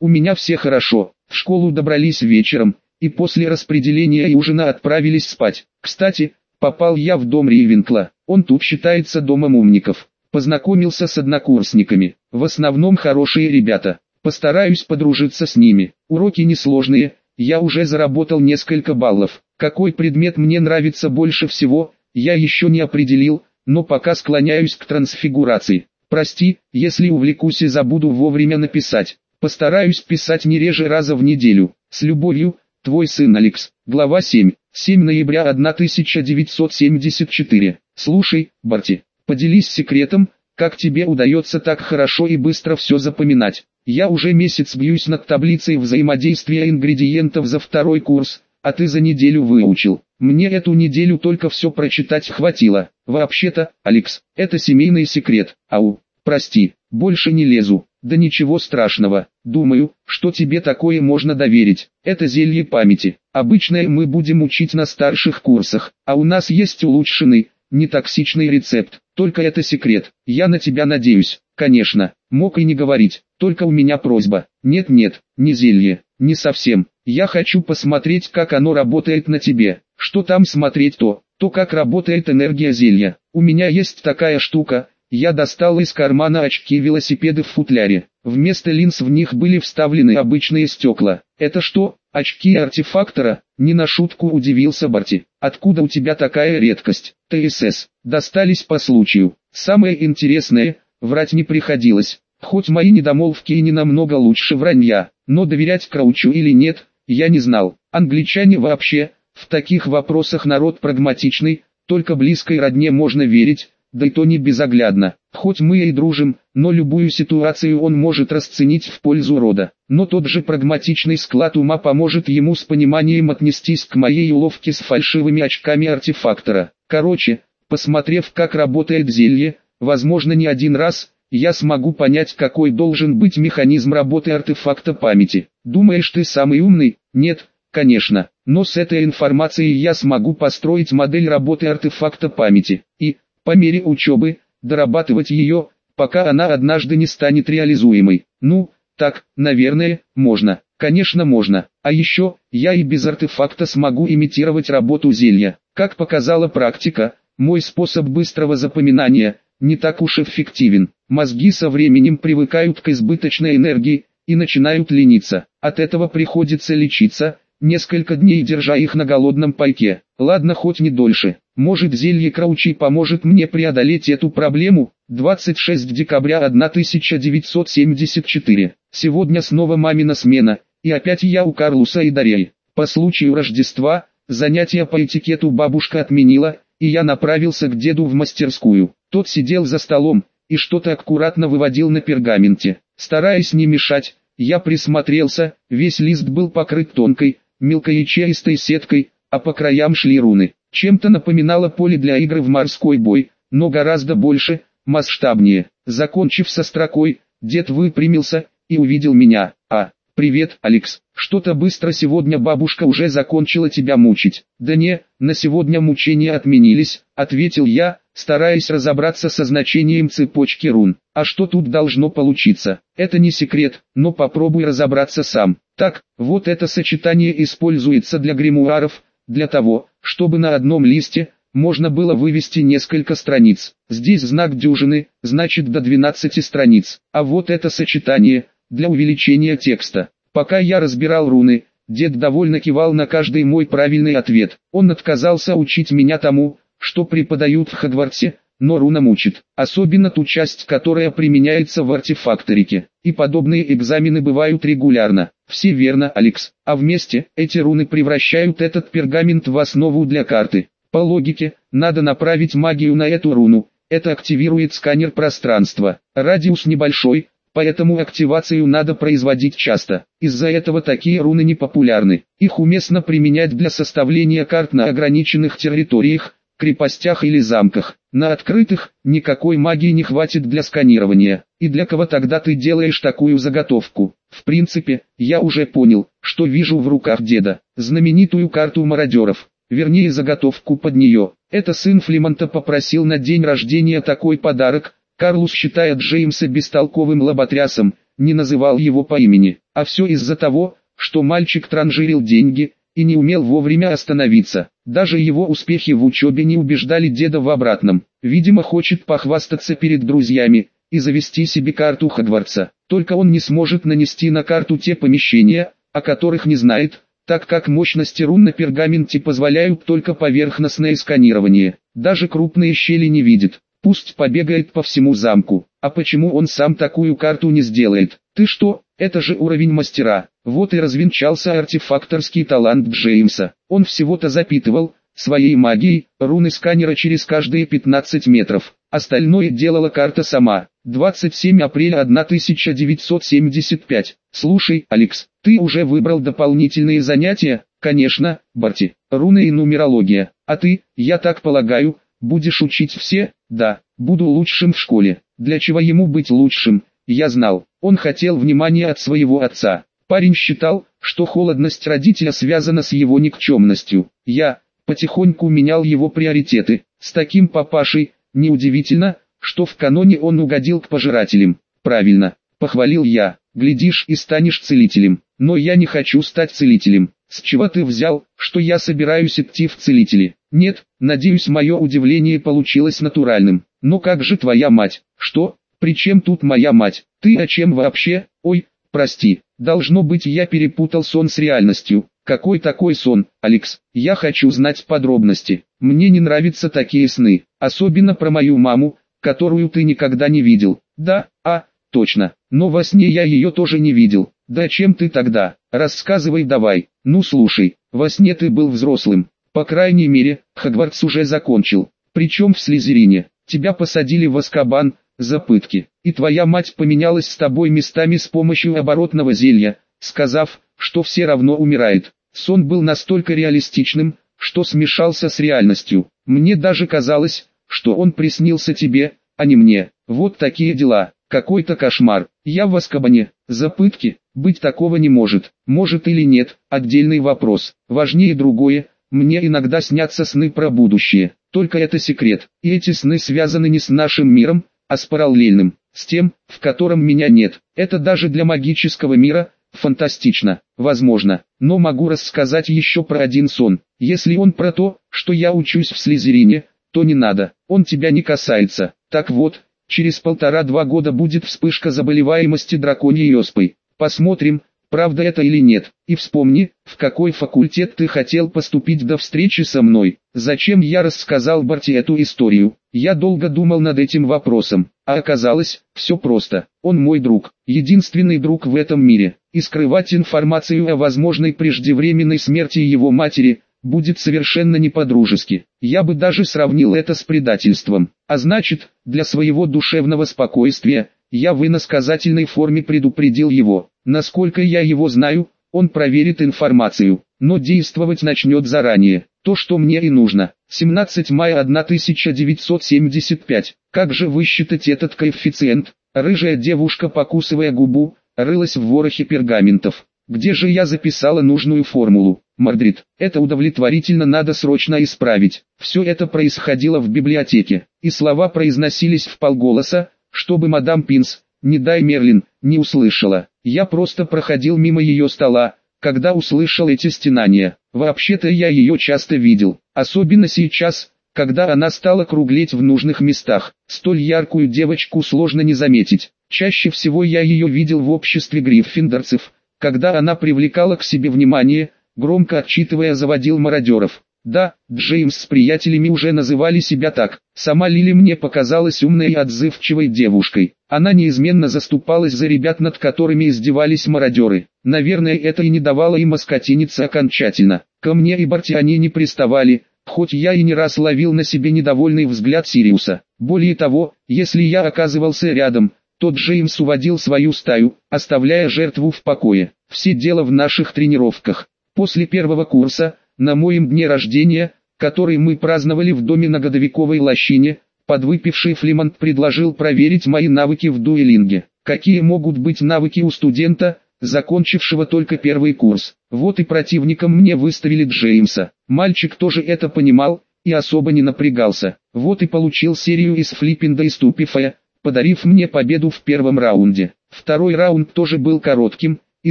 У меня все хорошо. В школу добрались вечером, и после распределения и ужина отправились спать. Кстати, попал я в дом Рейвенкла. Он тут считается домом умников. Познакомился с однокурсниками. В основном хорошие ребята. Постараюсь подружиться с ними. Уроки несложные. Я уже заработал несколько баллов. Какой предмет мне нравится больше всего, я еще не определил, но пока склоняюсь к трансфигурации. Прости, если увлекусь и забуду вовремя написать. Постараюсь писать не реже раза в неделю. С любовью, твой сын Алекс. Глава 7. 7 ноября 1974. Слушай, Барти, поделись секретом, как тебе удается так хорошо и быстро все запоминать. Я уже месяц бьюсь над таблицей взаимодействия ингредиентов за второй курс, а ты за неделю выучил. Мне эту неделю только все прочитать хватило. Вообще-то, Алекс, это семейный секрет. Ау, прости, больше не лезу. Да ничего страшного. Думаю, что тебе такое можно доверить. Это зелье памяти. Обычное мы будем учить на старших курсах, а у нас есть улучшенный, нетоксичный рецепт. Только это секрет. Я на тебя надеюсь. Конечно, мог и не говорить. Только у меня просьба. Нет-нет, не зелье, не совсем. Я хочу посмотреть, как оно работает на тебе. Что там смотреть то, то как работает энергия зелья. У меня есть такая штука. Я достал из кармана очки велосипеды в футляре. Вместо линз в них были вставлены обычные стекла. Это что, очки артефактора? Не на шутку удивился Барти. Откуда у тебя такая редкость? ТСС. Достались по случаю. Самое интересное, врать не приходилось. Хоть мои недомолвки и не намного лучше вранья, но доверять Краучу или нет, я не знал. Англичане вообще, в таких вопросах народ прагматичный, только близкой родне можно верить, да и то не безоглядно. Хоть мы и дружим, но любую ситуацию он может расценить в пользу рода. Но тот же прагматичный склад ума поможет ему с пониманием отнестись к моей уловке с фальшивыми очками артефактора. Короче, посмотрев как работает зелье, возможно не один раз, я смогу понять какой должен быть механизм работы артефакта памяти. Думаешь ты самый умный? Нет, конечно, но с этой информацией я смогу построить модель работы артефакта памяти. И, по мере учебы, дорабатывать ее, пока она однажды не станет реализуемой. Ну, так, наверное, можно. Конечно можно. А еще, я и без артефакта смогу имитировать работу зелья. Как показала практика, мой способ быстрого запоминания, не так уж эффективен. Мозги со временем привыкают к избыточной энергии, и начинают лениться. От этого приходится лечиться, несколько дней держа их на голодном пайке. Ладно хоть не дольше. Может зелье Краучи поможет мне преодолеть эту проблему? 26 декабря 1974. Сегодня снова мамина смена, и опять я у Карлуса и Дарьи. По случаю Рождества, занятия по этикету бабушка отменила, и я направился к деду в мастерскую. Тот сидел за столом, и что-то аккуратно выводил на пергаменте. Стараясь не мешать, я присмотрелся, весь лист был покрыт тонкой, мелкоячеистой сеткой, а по краям шли руны. Чем-то напоминало поле для игры в морской бой, но гораздо больше, масштабнее. Закончив со строкой, дед выпрямился и увидел меня. А, привет, Алекс, что-то быстро сегодня бабушка уже закончила тебя мучить. Да не, на сегодня мучения отменились, ответил я, стараясь разобраться со значением цепочки рун. А что тут должно получиться? Это не секрет, но попробуй разобраться сам. Так, вот это сочетание используется для гримуаров, для того, чтобы на одном листе, можно было вывести несколько страниц. Здесь знак дюжины, значит до 12 страниц. А вот это сочетание, для увеличения текста. Пока я разбирал руны, дед довольно кивал на каждый мой правильный ответ. Он отказался учить меня тому, что преподают в Хогвартсе, но руна мучит, особенно ту часть, которая применяется в артефакторике. И подобные экзамены бывают регулярно. Все верно, Алекс. А вместе, эти руны превращают этот пергамент в основу для карты. По логике, надо направить магию на эту руну. Это активирует сканер пространства. Радиус небольшой, поэтому активацию надо производить часто. Из-за этого такие руны не популярны. Их уместно применять для составления карт на ограниченных территориях, крепостях или замках. На открытых, никакой магии не хватит для сканирования. И для кого тогда ты делаешь такую заготовку? В принципе, я уже понял, что вижу в руках деда. Знаменитую карту мародеров. Вернее заготовку под нее. Это сын Флемонта попросил на день рождения такой подарок. Карлус считает Джеймса бестолковым лоботрясом, не называл его по имени. А все из-за того, что мальчик транжирил деньги и не умел вовремя остановиться. Даже его успехи в учебе не убеждали деда в обратном. Видимо хочет похвастаться перед друзьями и завести себе карту Хогвартса. Только он не сможет нанести на карту те помещения, о которых не знает, так как мощности рун на пергаменте позволяют только поверхностное сканирование. Даже крупные щели не видит. Пусть побегает по всему замку. А почему он сам такую карту не сделает? Ты что, это же уровень мастера. Вот и развенчался артефакторский талант Джеймса. Он всего-то запитывал, своей магией, руны сканера через каждые 15 метров. Остальное делала карта сама. 27 апреля 1975. Слушай, Алекс, ты уже выбрал дополнительные занятия? Конечно, Барти. Руны и нумерология. А ты, я так полагаю, будешь учить все? Да, буду лучшим в школе. Для чего ему быть лучшим? Я знал, он хотел внимания от своего отца. Парень считал, что холодность родителя связана с его никчемностью. Я, потихоньку менял его приоритеты. С таким папашей, неудивительно, что в каноне он угодил к пожирателям. Правильно, похвалил я, глядишь и станешь целителем. Но я не хочу стать целителем. С чего ты взял, что я собираюсь идти в целители? Нет, надеюсь мое удивление получилось натуральным. Но как же твоя мать? Что? Причем тут моя мать? Ты о чем вообще? Ой, прости, должно быть я перепутал сон с реальностью. Какой такой сон, Алекс? Я хочу знать подробности. Мне не нравятся такие сны, особенно про мою маму, которую ты никогда не видел. Да, а, точно, но во сне я ее тоже не видел. Да чем ты тогда? Рассказывай давай. Ну слушай, во сне ты был взрослым. По крайней мере, Хогвартс уже закончил. Причем в Слизерине. Тебя посадили в Аскабан, за пытки. И твоя мать поменялась с тобой местами с помощью оборотного зелья, сказав, что все равно умирает. Сон был настолько реалистичным, что смешался с реальностью. Мне даже казалось, что он приснился тебе, а не мне. Вот такие дела. Какой-то кошмар. Я в Аскабане. За пытки. Быть такого не может. Может или нет, отдельный вопрос. Важнее другое. Мне иногда снятся сны про будущее. Только это секрет. И эти сны связаны не с нашим миром, а с параллельным. С тем, в котором меня нет. Это даже для магического мира, Фантастично, возможно, но могу рассказать еще про один сон. Если он про то, что я учусь в Слизерине, то не надо, он тебя не касается. Так вот, через полтора-два года будет вспышка заболеваемости драконьей оспой. Посмотрим, правда это или нет. И вспомни, в какой факультет ты хотел поступить до встречи со мной. Зачем я рассказал Барти эту историю? Я долго думал над этим вопросом, а оказалось, все просто. Он мой друг, единственный друг в этом мире. И скрывать информацию о возможной преждевременной смерти его матери, будет совершенно не по-дружески. Я бы даже сравнил это с предательством. А значит, для своего душевного спокойствия, я в иносказательной форме предупредил его. Насколько я его знаю, он проверит информацию, но действовать начнет заранее. То, что мне и нужно. 17 мая 1975. Как же высчитать этот коэффициент? Рыжая девушка, покусывая губу, рылась в ворохе пергаментов. Где же я записала нужную формулу? Мардрид, это удовлетворительно надо срочно исправить. Все это происходило в библиотеке, и слова произносились в полголоса, чтобы мадам Пинс, не дай Мерлин, не услышала. Я просто проходил мимо ее стола, когда услышал эти стенания. Вообще-то я ее часто видел, особенно сейчас, когда она стала круглеть в нужных местах. Столь яркую девочку сложно не заметить. Чаще всего я ее видел в обществе гриффиндорцев, когда она привлекала к себе внимание, громко отчитывая заводил мародеров. Да, Джеймс с приятелями уже называли себя так. Сама Лили мне показалась умной и отзывчивой девушкой. Она неизменно заступалась за ребят, над которыми издевались мародеры. Наверное, это и не давало им оскотиниться окончательно. Ко мне и Барти они не приставали, хоть я и не раз ловил на себе недовольный взгляд Сириуса. Более того, если я оказывался рядом, то Джеймс уводил свою стаю, оставляя жертву в покое. Все дело в наших тренировках. После первого курса, на моем дне рождения, который мы праздновали в доме на Годовиковой лощине, подвыпивший Флимонт предложил проверить мои навыки в дуэлинге. Какие могут быть навыки у студента, закончившего только первый курс? Вот и противником мне выставили Джеймса. Мальчик тоже это понимал, и особо не напрягался. Вот и получил серию из флиппинда и ступифая, подарив мне победу в первом раунде. Второй раунд тоже был коротким, и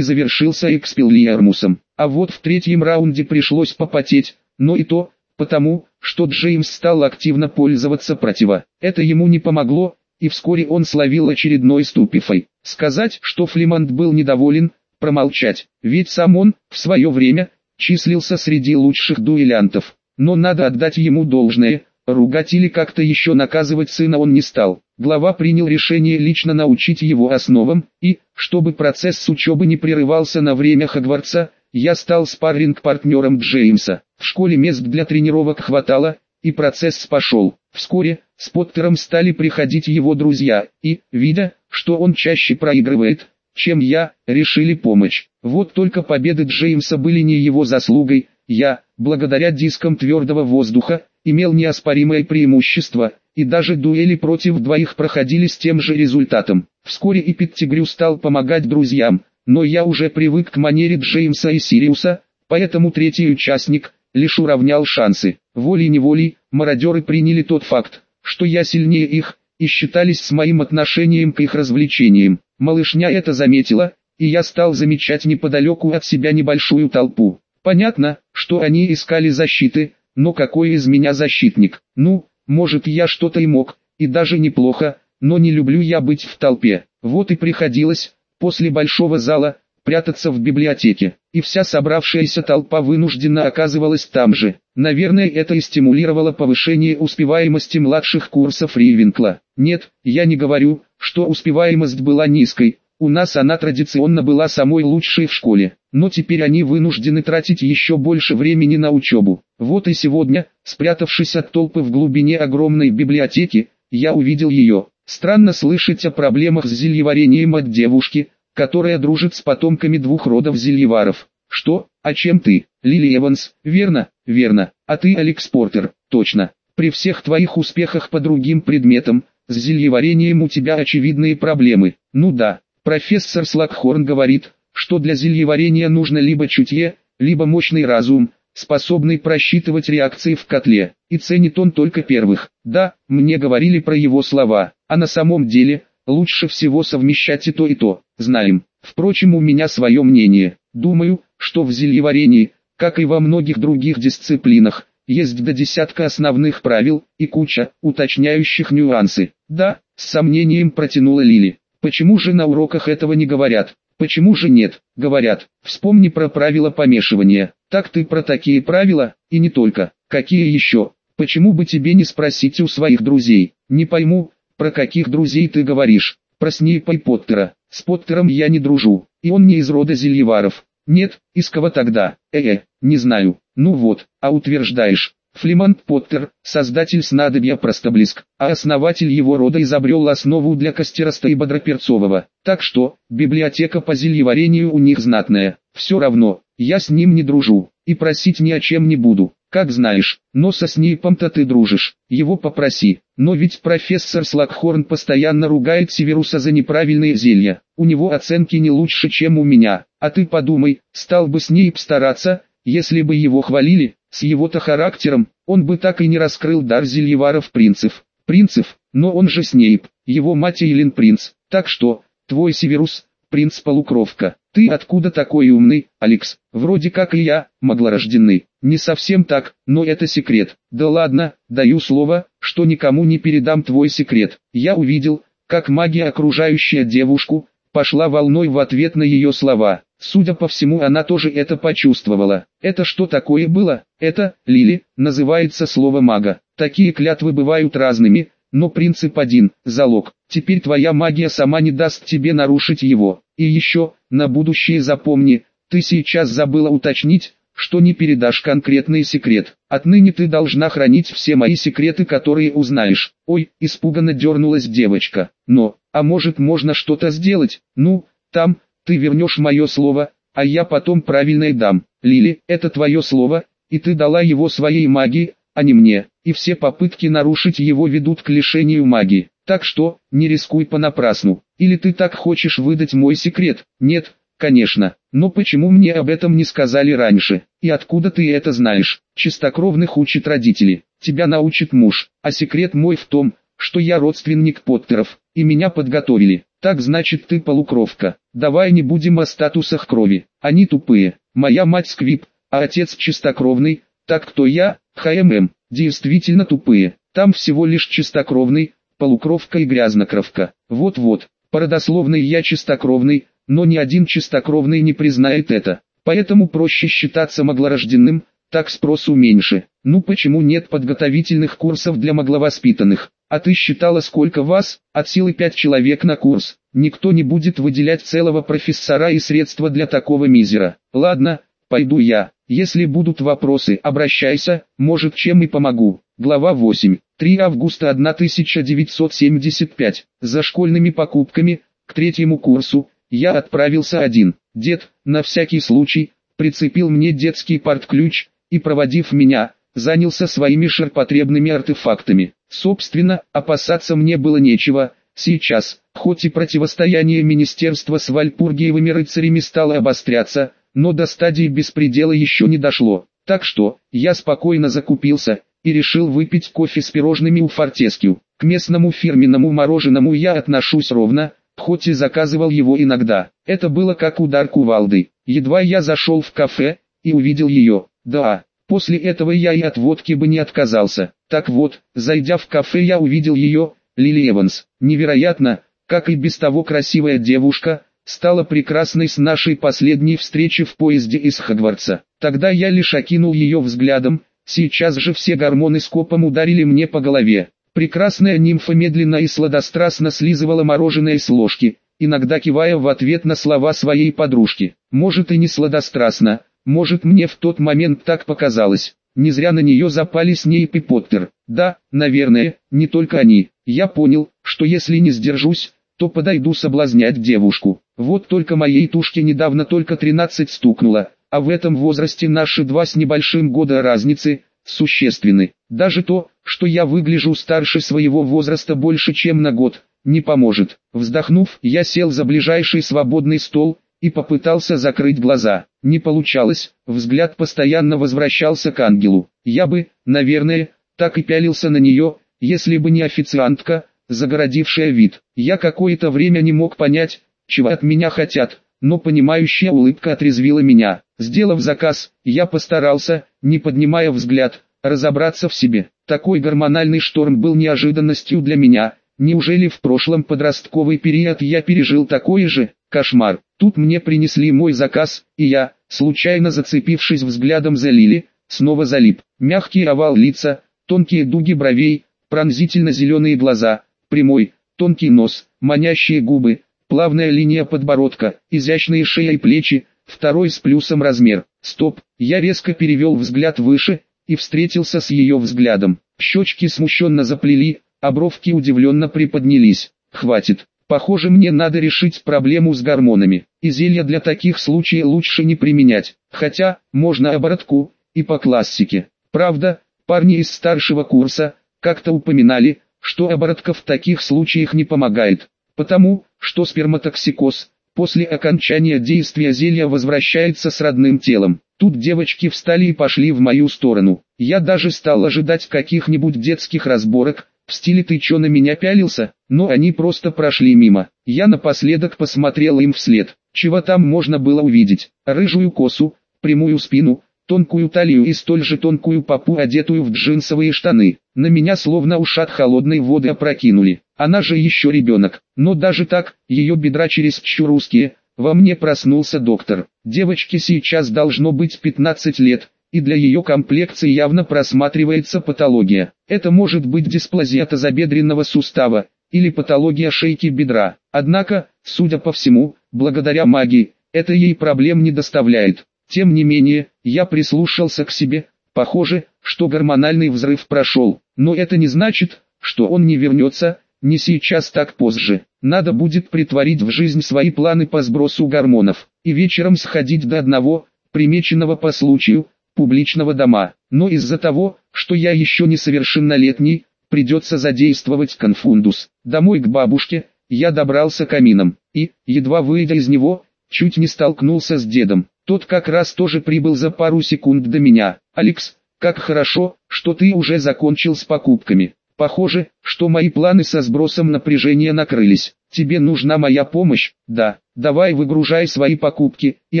завершился экспеллиармусом. А вот в третьем раунде пришлось попотеть, но и то, потому, что Джеймс стал активно пользоваться противо. Это ему не помогло, и вскоре он словил очередной ступифой. Сказать, что Флимант был недоволен, промолчать, ведь сам он, в свое время, числился среди лучших дуэлянтов. Но надо отдать ему должное, ругать или как-то еще наказывать сына он не стал. Глава принял решение лично научить его основам, и, чтобы процесс с учебы не прерывался на время Хогвартса, я стал спарринг-партнером Джеймса. В школе мест для тренировок хватало, и процесс пошел. Вскоре, с Поттером стали приходить его друзья, и, видя, что он чаще проигрывает, чем я, решили помочь. Вот только победы Джеймса были не его заслугой, я, благодаря дискам твердого воздуха, имел неоспоримое преимущество, и даже дуэли против двоих проходили с тем же результатом. Вскоре и Петтигрю стал помогать друзьям, но я уже привык к манере Джеймса и Сириуса, поэтому третий участник лишь уравнял шансы. Волей-неволей, мародеры приняли тот факт, что я сильнее их, и считались с моим отношением к их развлечениям. Малышня это заметила, и я стал замечать неподалеку от себя небольшую толпу. Понятно, что они искали защиты, но какой из меня защитник? Ну, может я что-то и мог, и даже неплохо, но не люблю я быть в толпе. Вот и приходилось, после большого зала, прятаться в библиотеке, и вся собравшаяся толпа вынуждена оказывалась там же. Наверное это и стимулировало повышение успеваемости младших курсов Ривенкла. Нет, я не говорю, что успеваемость была низкой, у нас она традиционно была самой лучшей в школе, но теперь они вынуждены тратить еще больше времени на учебу. Вот и сегодня, спрятавшись от толпы в глубине огромной библиотеки, я увидел ее. Странно слышать о проблемах с зельеварением от девушки, которая дружит с потомками двух родов зельеваров. Что, а чем ты, Лили Эванс? Верно, верно. А ты Алекс Портер, точно. При всех твоих успехах по другим предметам, с зельеварением у тебя очевидные проблемы. Ну да, профессор Слакхорн говорит, что для зельеварения нужно либо чутье, либо мощный разум, способный просчитывать реакции в котле, и ценит он только первых. Да, мне говорили про его слова, а на самом деле, лучше всего совмещать и то и то, знаем. Впрочем у меня свое мнение, думаю, что в зельеварении, как и во многих других дисциплинах, есть до десятка основных правил и куча уточняющих нюансы. Да, с сомнением протянула Лили. Почему же на уроках этого не говорят? Почему же нет? Говорят. Вспомни про правила помешивания. Так ты про такие правила, и не только. Какие еще? Почему бы тебе не спросить у своих друзей? Не пойму, про каких друзей ты говоришь. Про Снейпа и Поттера. С Поттером я не дружу, и он не из рода Зельеваров. Нет, из кого тогда? Э-э, не знаю. Ну вот, а утверждаешь. Флимант Поттер, создатель снадобья Простоблеск, а основатель его рода изобрел основу для Костероста и Бодроперцового. Так что, библиотека по зельеварению у них знатная. Все равно, я с ним не дружу, и просить ни о чем не буду. Как знаешь, но со Снейпом-то ты дружишь, его попроси. Но ведь профессор Слакхорн постоянно ругает Северуса за неправильные зелья. У него оценки не лучше, чем у меня. А ты подумай, стал бы Снейп стараться, если бы его хвалили, с его-то характером, он бы так и не раскрыл дар зельеваров принцев. Принцев, но он же Снейп, его мать Эйлин принц. Так что, твой Северус, принц-полукровка. Ты откуда такой умный, Алекс? Вроде как и я, маглорожденный. Не совсем так, но это секрет. Да ладно, даю слово, что никому не передам твой секрет. Я увидел, как магия окружающая девушку, пошла волной в ответ на ее слова. Судя по всему она тоже это почувствовала. Это что такое было? Это, Лили, называется слово мага. Такие клятвы бывают разными, но принцип один – залог. Теперь твоя магия сама не даст тебе нарушить его. И еще, на будущее запомни, ты сейчас забыла уточнить, что не передашь конкретный секрет. Отныне ты должна хранить все мои секреты, которые узнаешь. Ой, испуганно дернулась девочка. Но, а может можно что-то сделать? Ну, там, ты вернешь мое слово, а я потом правильное дам. Лили, это твое слово, и ты дала его своей магии, а не мне, и все попытки нарушить его ведут к лишению магии. Так что, не рискуй понапрасну. Или ты так хочешь выдать мой секрет? Нет, конечно. Но почему мне об этом не сказали раньше? И откуда ты это знаешь? Чистокровных учат родители, тебя научит муж. А секрет мой в том, что я родственник Поттеров, и меня подготовили. Так значит ты полукровка. Давай не будем о статусах крови. Они тупые. Моя мать сквип, а отец чистокровный. Так кто я? ХММ. Действительно тупые. Там всего лишь чистокровный, полукровка и грязнокровка. Вот-вот. Породословный я чистокровный, но ни один чистокровный не признает это. Поэтому проще считаться маглорожденным, так спросу меньше. Ну почему нет подготовительных курсов для магловоспитанных? А ты считала сколько вас? От силы 5 человек на курс. Никто не будет выделять целого профессора и средства для такого мизера. Ладно, пойду я. Если будут вопросы, обращайся, может чем и помогу. Глава 8. 3 августа 1975. За школьными покупками, к третьему курсу, я отправился один. Дед, на всякий случай, прицепил мне детский порт-ключ, и проводив меня, занялся своими ширпотребными артефактами. Собственно, опасаться мне было нечего, сейчас, хоть и противостояние министерства с вальпургиевыми рыцарями стало обостряться, но до стадии беспредела еще не дошло. Так что, я спокойно закупился, и решил выпить кофе с пирожными у Фортескью. К местному фирменному мороженому я отношусь ровно, хоть и заказывал его иногда. Это было как удар кувалды. Едва я зашел в кафе, и увидел ее. Да, после этого я и от водки бы не отказался. Так вот, зайдя в кафе я увидел ее, Лили Эванс. Невероятно, как и без того красивая девушка, стала прекрасной с нашей последней встречи в поезде из Хагвартса. Тогда я лишь окинул ее взглядом, сейчас же все гормоны скопом ударили мне по голове. Прекрасная нимфа медленно и сладострастно слизывала мороженое с ложки, иногда кивая в ответ на слова своей подружки. Может и не сладострастно, может мне в тот момент так показалось. Не зря на нее запали Снейп и Поттер. Да, наверное, не только они. Я понял, что если не сдержусь, то подойду соблазнять девушку. Вот только моей тушке недавно только 13 стукнуло, а в этом возрасте наши два с небольшим года разницы, существенны. Даже то, что я выгляжу старше своего возраста больше чем на год, не поможет. Вздохнув, я сел за ближайший свободный стол, и попытался закрыть глаза. Не получалось, взгляд постоянно возвращался к ангелу. Я бы, наверное, так и пялился на нее, если бы не официантка, загородившая вид. Я какое-то время не мог понять, чего от меня хотят, но понимающая улыбка отрезвила меня. Сделав заказ, я постарался, не поднимая взгляд, разобраться в себе. Такой гормональный шторм был неожиданностью для меня. Неужели в прошлом подростковый период я пережил такой же кошмар? Тут мне принесли мой заказ, и я, случайно зацепившись взглядом за Лили, снова залип. Мягкий овал лица, тонкие дуги бровей, пронзительно-зеленые глаза, прямой, тонкий нос, манящие губы, плавная линия подбородка, изящные шея и плечи, второй с плюсом размер. Стоп, я резко перевел взгляд выше, и встретился с ее взглядом. Щечки смущенно заплели, а бровки удивленно приподнялись. Хватит, Похоже мне надо решить проблему с гормонами, и зелья для таких случаев лучше не применять, хотя, можно оборотку, и по классике. Правда, парни из старшего курса, как-то упоминали, что оборотка в таких случаях не помогает, потому, что сперматоксикоз, после окончания действия зелья возвращается с родным телом. Тут девочки встали и пошли в мою сторону. Я даже стал ожидать каких-нибудь детских разборок, в стиле «ты чё на меня пялился?», но они просто прошли мимо. Я напоследок посмотрел им вслед. Чего там можно было увидеть? Рыжую косу, прямую спину, тонкую талию и столь же тонкую попу, одетую в джинсовые штаны. На меня словно ушат холодной воды опрокинули. Она же еще ребенок. Но даже так, ее бедра чересчур узкие. Во мне проснулся доктор. Девочке сейчас должно быть 15 лет, и для ее комплекции явно просматривается патология. Это может быть дисплазия тазобедренного сустава, или патология шейки бедра. Однако, судя по всему, благодаря магии, это ей проблем не доставляет. Тем не менее, я прислушался к себе, похоже, что гормональный взрыв прошел, но это не значит, что он не вернется, не сейчас так позже. Надо будет притворить в жизнь свои планы по сбросу гормонов, и вечером сходить до одного, примеченного по случаю, публичного дома, но из-за того, что я еще несовершеннолетний, придется задействовать конфундус. Домой к бабушке, я добрался камином, и, едва выйдя из него, чуть не столкнулся с дедом. Тот как раз тоже прибыл за пару секунд до меня. «Алекс, как хорошо, что ты уже закончил с покупками. Похоже, что мои планы со сбросом напряжения накрылись. тебе нужна моя помощь, да, давай выгружай свои покупки и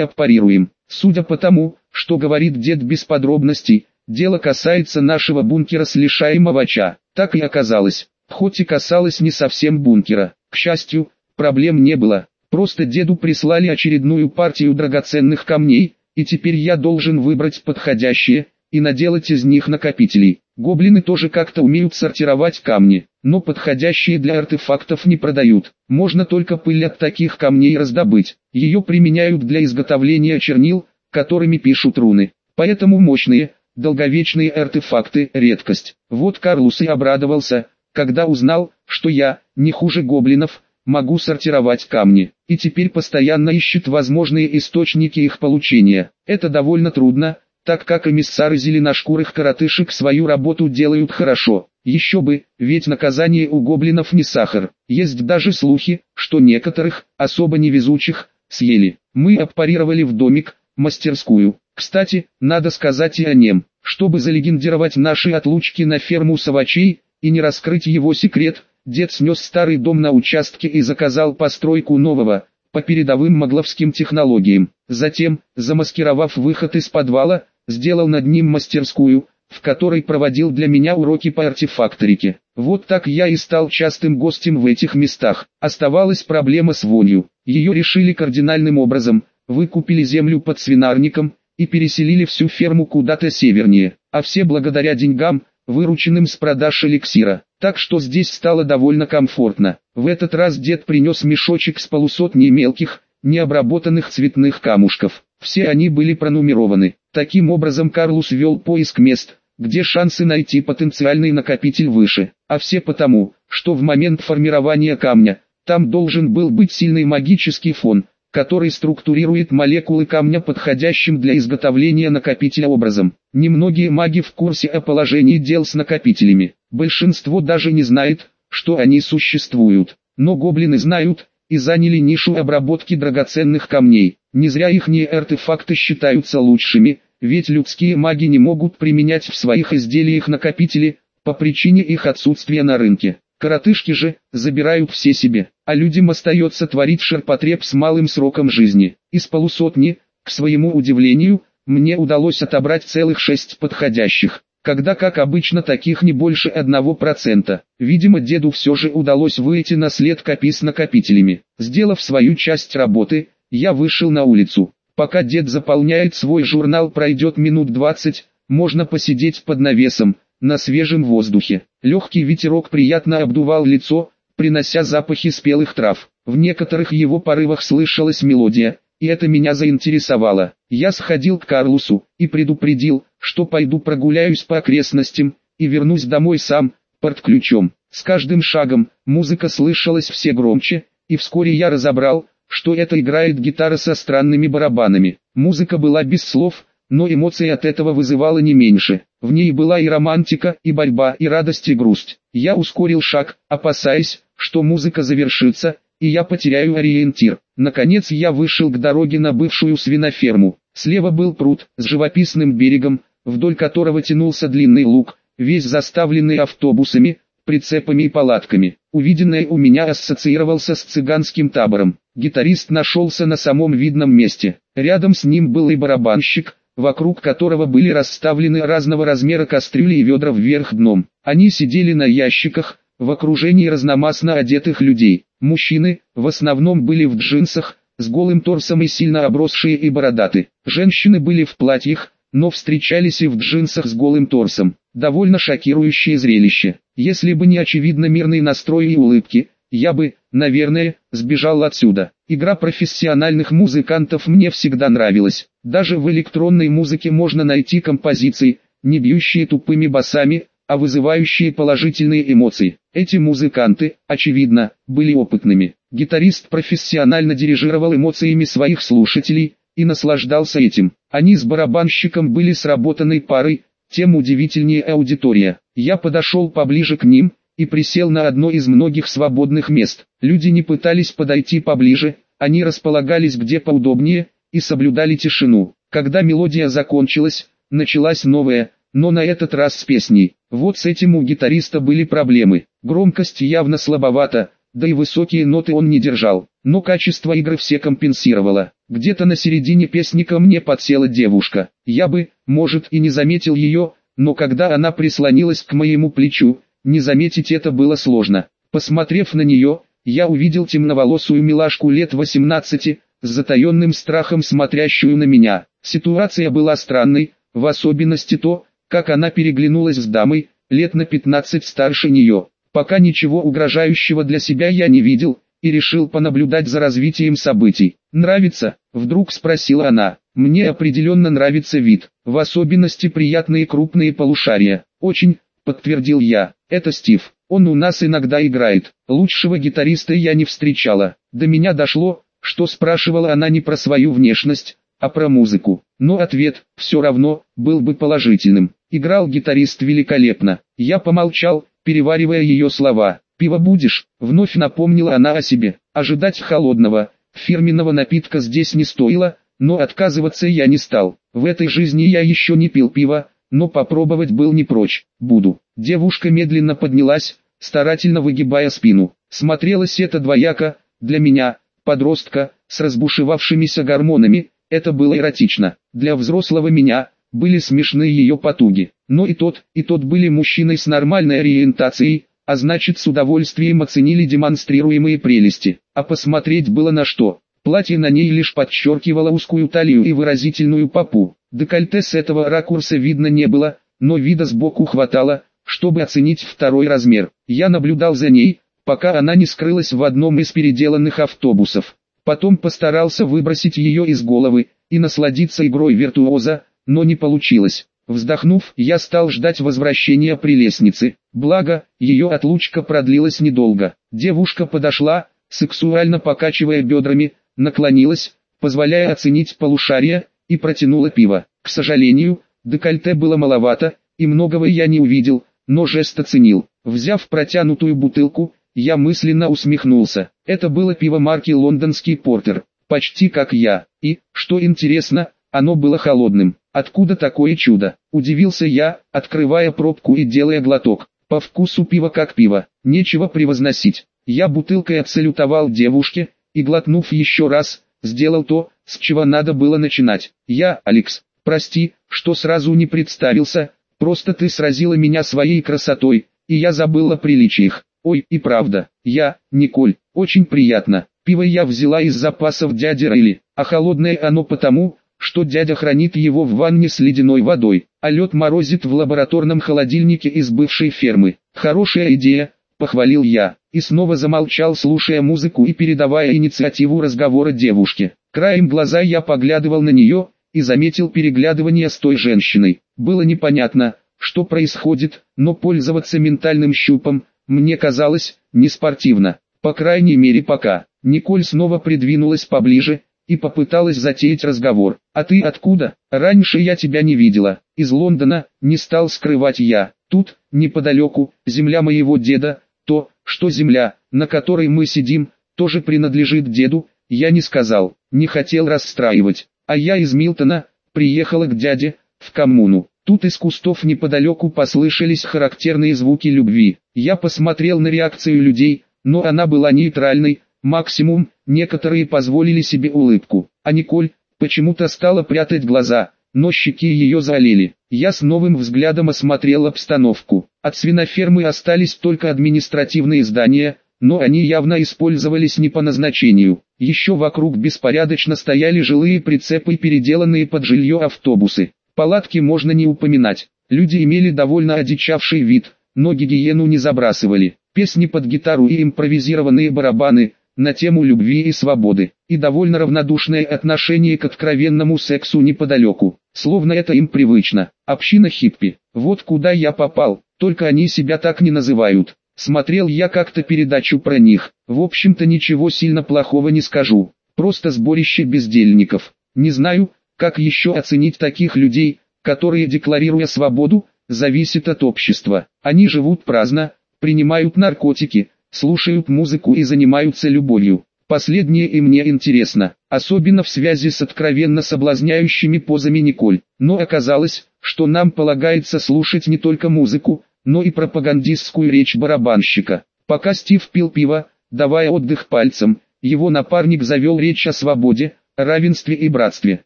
аппарируем. Судя по тому, что говорит дед без подробностей, дело касается нашего бункера с лишаемого ча. Так и оказалось, хоть и касалось не совсем бункера. К счастью, проблем не было, просто деду прислали очередную партию драгоценных камней, и теперь я должен выбрать подходящие, и наделать из них накопителей. Гоблины тоже как-то умеют сортировать камни, но подходящие для артефактов не продают. Можно только пыль от таких камней раздобыть. Ее применяют для изготовления чернил, которыми пишут руны. Поэтому мощные, долговечные артефакты – редкость. Вот Карлус и обрадовался, когда узнал, что я, не хуже гоблинов, могу сортировать камни, и теперь постоянно ищет возможные источники их получения. Это довольно трудно, так как эмиссары зеленошкурых коротышек свою работу делают хорошо. Еще бы, ведь наказание у гоблинов не сахар. Есть даже слухи, что некоторых, особо невезучих, съели. Мы аппарировали в домик, мастерскую. Кстати, надо сказать и о нем. Чтобы залегендировать наши отлучки на ферму совачей, и не раскрыть его секрет, дед снес старый дом на участке и заказал постройку нового, по передовым могловским технологиям. Затем, замаскировав выход из подвала, сделал над ним мастерскую, в которой проводил для меня уроки по артефакторике. Вот так я и стал частым гостем в этих местах. Оставалась проблема с вонью. Ее решили кардинальным образом, выкупили землю под свинарником и переселили всю ферму куда-то севернее, а все благодаря деньгам, вырученным с продаж эликсира. Так что здесь стало довольно комфортно. В этот раз дед принес мешочек с полусотней мелких, необработанных цветных камушков. Все они были пронумерованы. Таким образом Карлус вел поиск мест, где шансы найти потенциальный накопитель выше, а все потому, что в момент формирования камня, там должен был быть сильный магический фон, который структурирует молекулы камня подходящим для изготовления накопителя образом. Немногие маги в курсе о положении дел с накопителями, большинство даже не знает, что они существуют, но гоблины знают, и заняли нишу обработки драгоценных камней. Не зря их не артефакты считаются лучшими, ведь людские маги не могут применять в своих изделиях накопители, по причине их отсутствия на рынке. Коротышки же, забирают все себе, а людям остается творить ширпотреб с малым сроком жизни. Из полусотни, к своему удивлению, мне удалось отобрать целых шесть подходящих когда как обычно таких не больше одного процента. Видимо деду все же удалось выйти на след копи с накопителями. Сделав свою часть работы, я вышел на улицу. Пока дед заполняет свой журнал пройдет минут 20, можно посидеть под навесом, на свежем воздухе. Легкий ветерок приятно обдувал лицо, принося запахи спелых трав. В некоторых его порывах слышалась мелодия, и это меня заинтересовало. Я сходил к Карлусу и предупредил, что пойду прогуляюсь по окрестностям и вернусь домой сам, ключом. С каждым шагом музыка слышалась все громче, и вскоре я разобрал, что это играет гитара со странными барабанами. Музыка была без слов, но эмоции от этого вызывала не меньше. В ней была и романтика, и борьба, и радость, и грусть. Я ускорил шаг, опасаясь, что музыка завершится, и я потеряю ориентир. Наконец я вышел к дороге на бывшую свиноферму. Слева был пруд с живописным берегом, вдоль которого тянулся длинный луг, весь заставленный автобусами, прицепами и палатками. Увиденное у меня ассоциировался с цыганским табором. Гитарист нашелся на самом видном месте. Рядом с ним был и барабанщик, вокруг которого были расставлены разного размера кастрюли и ведра вверх дном. Они сидели на ящиках, в окружении разномастно одетых людей. Мужчины, в основном были в джинсах, с голым торсом и сильно обросшие и бородаты. Женщины были в платьях, но встречались и в джинсах с голым торсом. Довольно шокирующее зрелище. Если бы не очевидно мирный настрой и улыбки, я бы, наверное, сбежал отсюда. Игра профессиональных музыкантов мне всегда нравилась. Даже в электронной музыке можно найти композиции, не бьющие тупыми басами, а вызывающие положительные эмоции. Эти музыканты, очевидно, были опытными. Гитарист профессионально дирижировал эмоциями своих слушателей и наслаждался этим. Они с барабанщиком были сработанной парой, тем удивительнее аудитория. Я подошел поближе к ним и присел на одно из многих свободных мест. Люди не пытались подойти поближе, они располагались где поудобнее и соблюдали тишину. Когда мелодия закончилась, началась новая, но на этот раз с песней. Вот с этим у гитариста были проблемы. Громкость явно слабовата, да и высокие ноты он не держал, но качество игры все компенсировало. Где-то на середине песни ко мне подсела девушка. Я бы, может и не заметил ее, но когда она прислонилась к моему плечу, не заметить это было сложно. Посмотрев на нее, я увидел темноволосую милашку лет 18, с затаенным страхом смотрящую на меня. Ситуация была странной, в особенности то, как она переглянулась с дамой, лет на 15 старше нее. Пока ничего угрожающего для себя я не видел, и решил понаблюдать за развитием событий. «Нравится?» – вдруг спросила она. «Мне определенно нравится вид, в особенности приятные крупные полушария. Очень», – подтвердил я. «Это Стив, он у нас иногда играет. Лучшего гитариста я не встречала. До меня дошло, что спрашивала она не про свою внешность, а про музыку. Но ответ, все равно, был бы положительным. Играл гитарист великолепно. Я помолчал, переваривая ее слова. «Пиво будешь?» — вновь напомнила она о себе. Ожидать холодного, фирменного напитка здесь не стоило, но отказываться я не стал. В этой жизни я еще не пил пиво, но попробовать был не прочь. Буду. Девушка медленно поднялась, старательно выгибая спину. Смотрелось это двояко, для меня, подростка, с разбушевавшимися гормонами, это было эротично. Для взрослого меня, были смешные ее потуги. Но и тот, и тот были мужчиной с нормальной ориентацией, а значит с удовольствием оценили демонстрируемые прелести. А посмотреть было на что. Платье на ней лишь подчеркивало узкую талию и выразительную попу. Декольте с этого ракурса видно не было, но вида сбоку хватало, чтобы оценить второй размер. Я наблюдал за ней, пока она не скрылась в одном из переделанных автобусов. Потом постарался выбросить ее из головы и насладиться игрой виртуоза, но не получилось. Вздохнув, я стал ждать возвращения прелестницы. Благо, ее отлучка продлилась недолго. Девушка подошла, сексуально покачивая бедрами, наклонилась, позволяя оценить полушария, и протянула пиво. К сожалению, декольте было маловато, и многого я не увидел, но жест оценил. Взяв протянутую бутылку, я мысленно усмехнулся. Это было пиво марки «Лондонский портер», почти как я. И, что интересно, оно было холодным. Откуда такое чудо? Удивился я, открывая пробку и делая глоток. По вкусу пиво как пиво, нечего превозносить. Я бутылкой отсалютовал девушке, и глотнув еще раз, сделал то, с чего надо было начинать. Я, Алекс, прости, что сразу не представился, просто ты сразила меня своей красотой, и я забыл о приличиях. Ой, и правда, я, Николь, очень приятно. Пиво я взяла из запасов дяди Рейли, а холодное оно потому, что дядя хранит его в ванне с ледяной водой, а лед морозит в лабораторном холодильнике из бывшей фермы. Хорошая идея, похвалил я, и снова замолчал, слушая музыку и передавая инициативу разговора девушке. Краем глаза я поглядывал на нее, и заметил переглядывание с той женщиной. Было непонятно, что происходит, но пользоваться ментальным щупом, мне казалось, не спортивно. По крайней мере пока. Николь снова придвинулась поближе, и попыталась затеять разговор. «А ты откуда? Раньше я тебя не видела. Из Лондона, не стал скрывать я. Тут, неподалеку, земля моего деда, то, что земля, на которой мы сидим, тоже принадлежит деду, я не сказал, не хотел расстраивать. А я из Милтона, приехала к дяде, в коммуну. Тут из кустов неподалеку послышались характерные звуки любви. Я посмотрел на реакцию людей, но она была нейтральной, Максимум, некоторые позволили себе улыбку, а Николь, почему-то стала прятать глаза, но щеки ее залили. Я с новым взглядом осмотрел обстановку. От свинофермы остались только административные здания, но они явно использовались не по назначению. Еще вокруг беспорядочно стояли жилые прицепы и переделанные под жилье автобусы. Палатки можно не упоминать. Люди имели довольно одичавший вид, но гигиену не забрасывали. Песни под гитару и импровизированные барабаны – на тему любви и свободы, и довольно равнодушное отношение к откровенному сексу неподалеку, словно это им привычно. Община хиппи, вот куда я попал, только они себя так не называют. Смотрел я как-то передачу про них, в общем-то ничего сильно плохого не скажу, просто сборище бездельников. Не знаю, как еще оценить таких людей, которые, декларируя свободу, зависят от общества. Они живут праздно, принимают наркотики, слушают музыку и занимаются любовью. Последнее и мне интересно, особенно в связи с откровенно соблазняющими позами Николь. Но оказалось, что нам полагается слушать не только музыку, но и пропагандистскую речь барабанщика. Пока Стив пил пиво, давая отдых пальцем, его напарник завел речь о свободе, равенстве и братстве.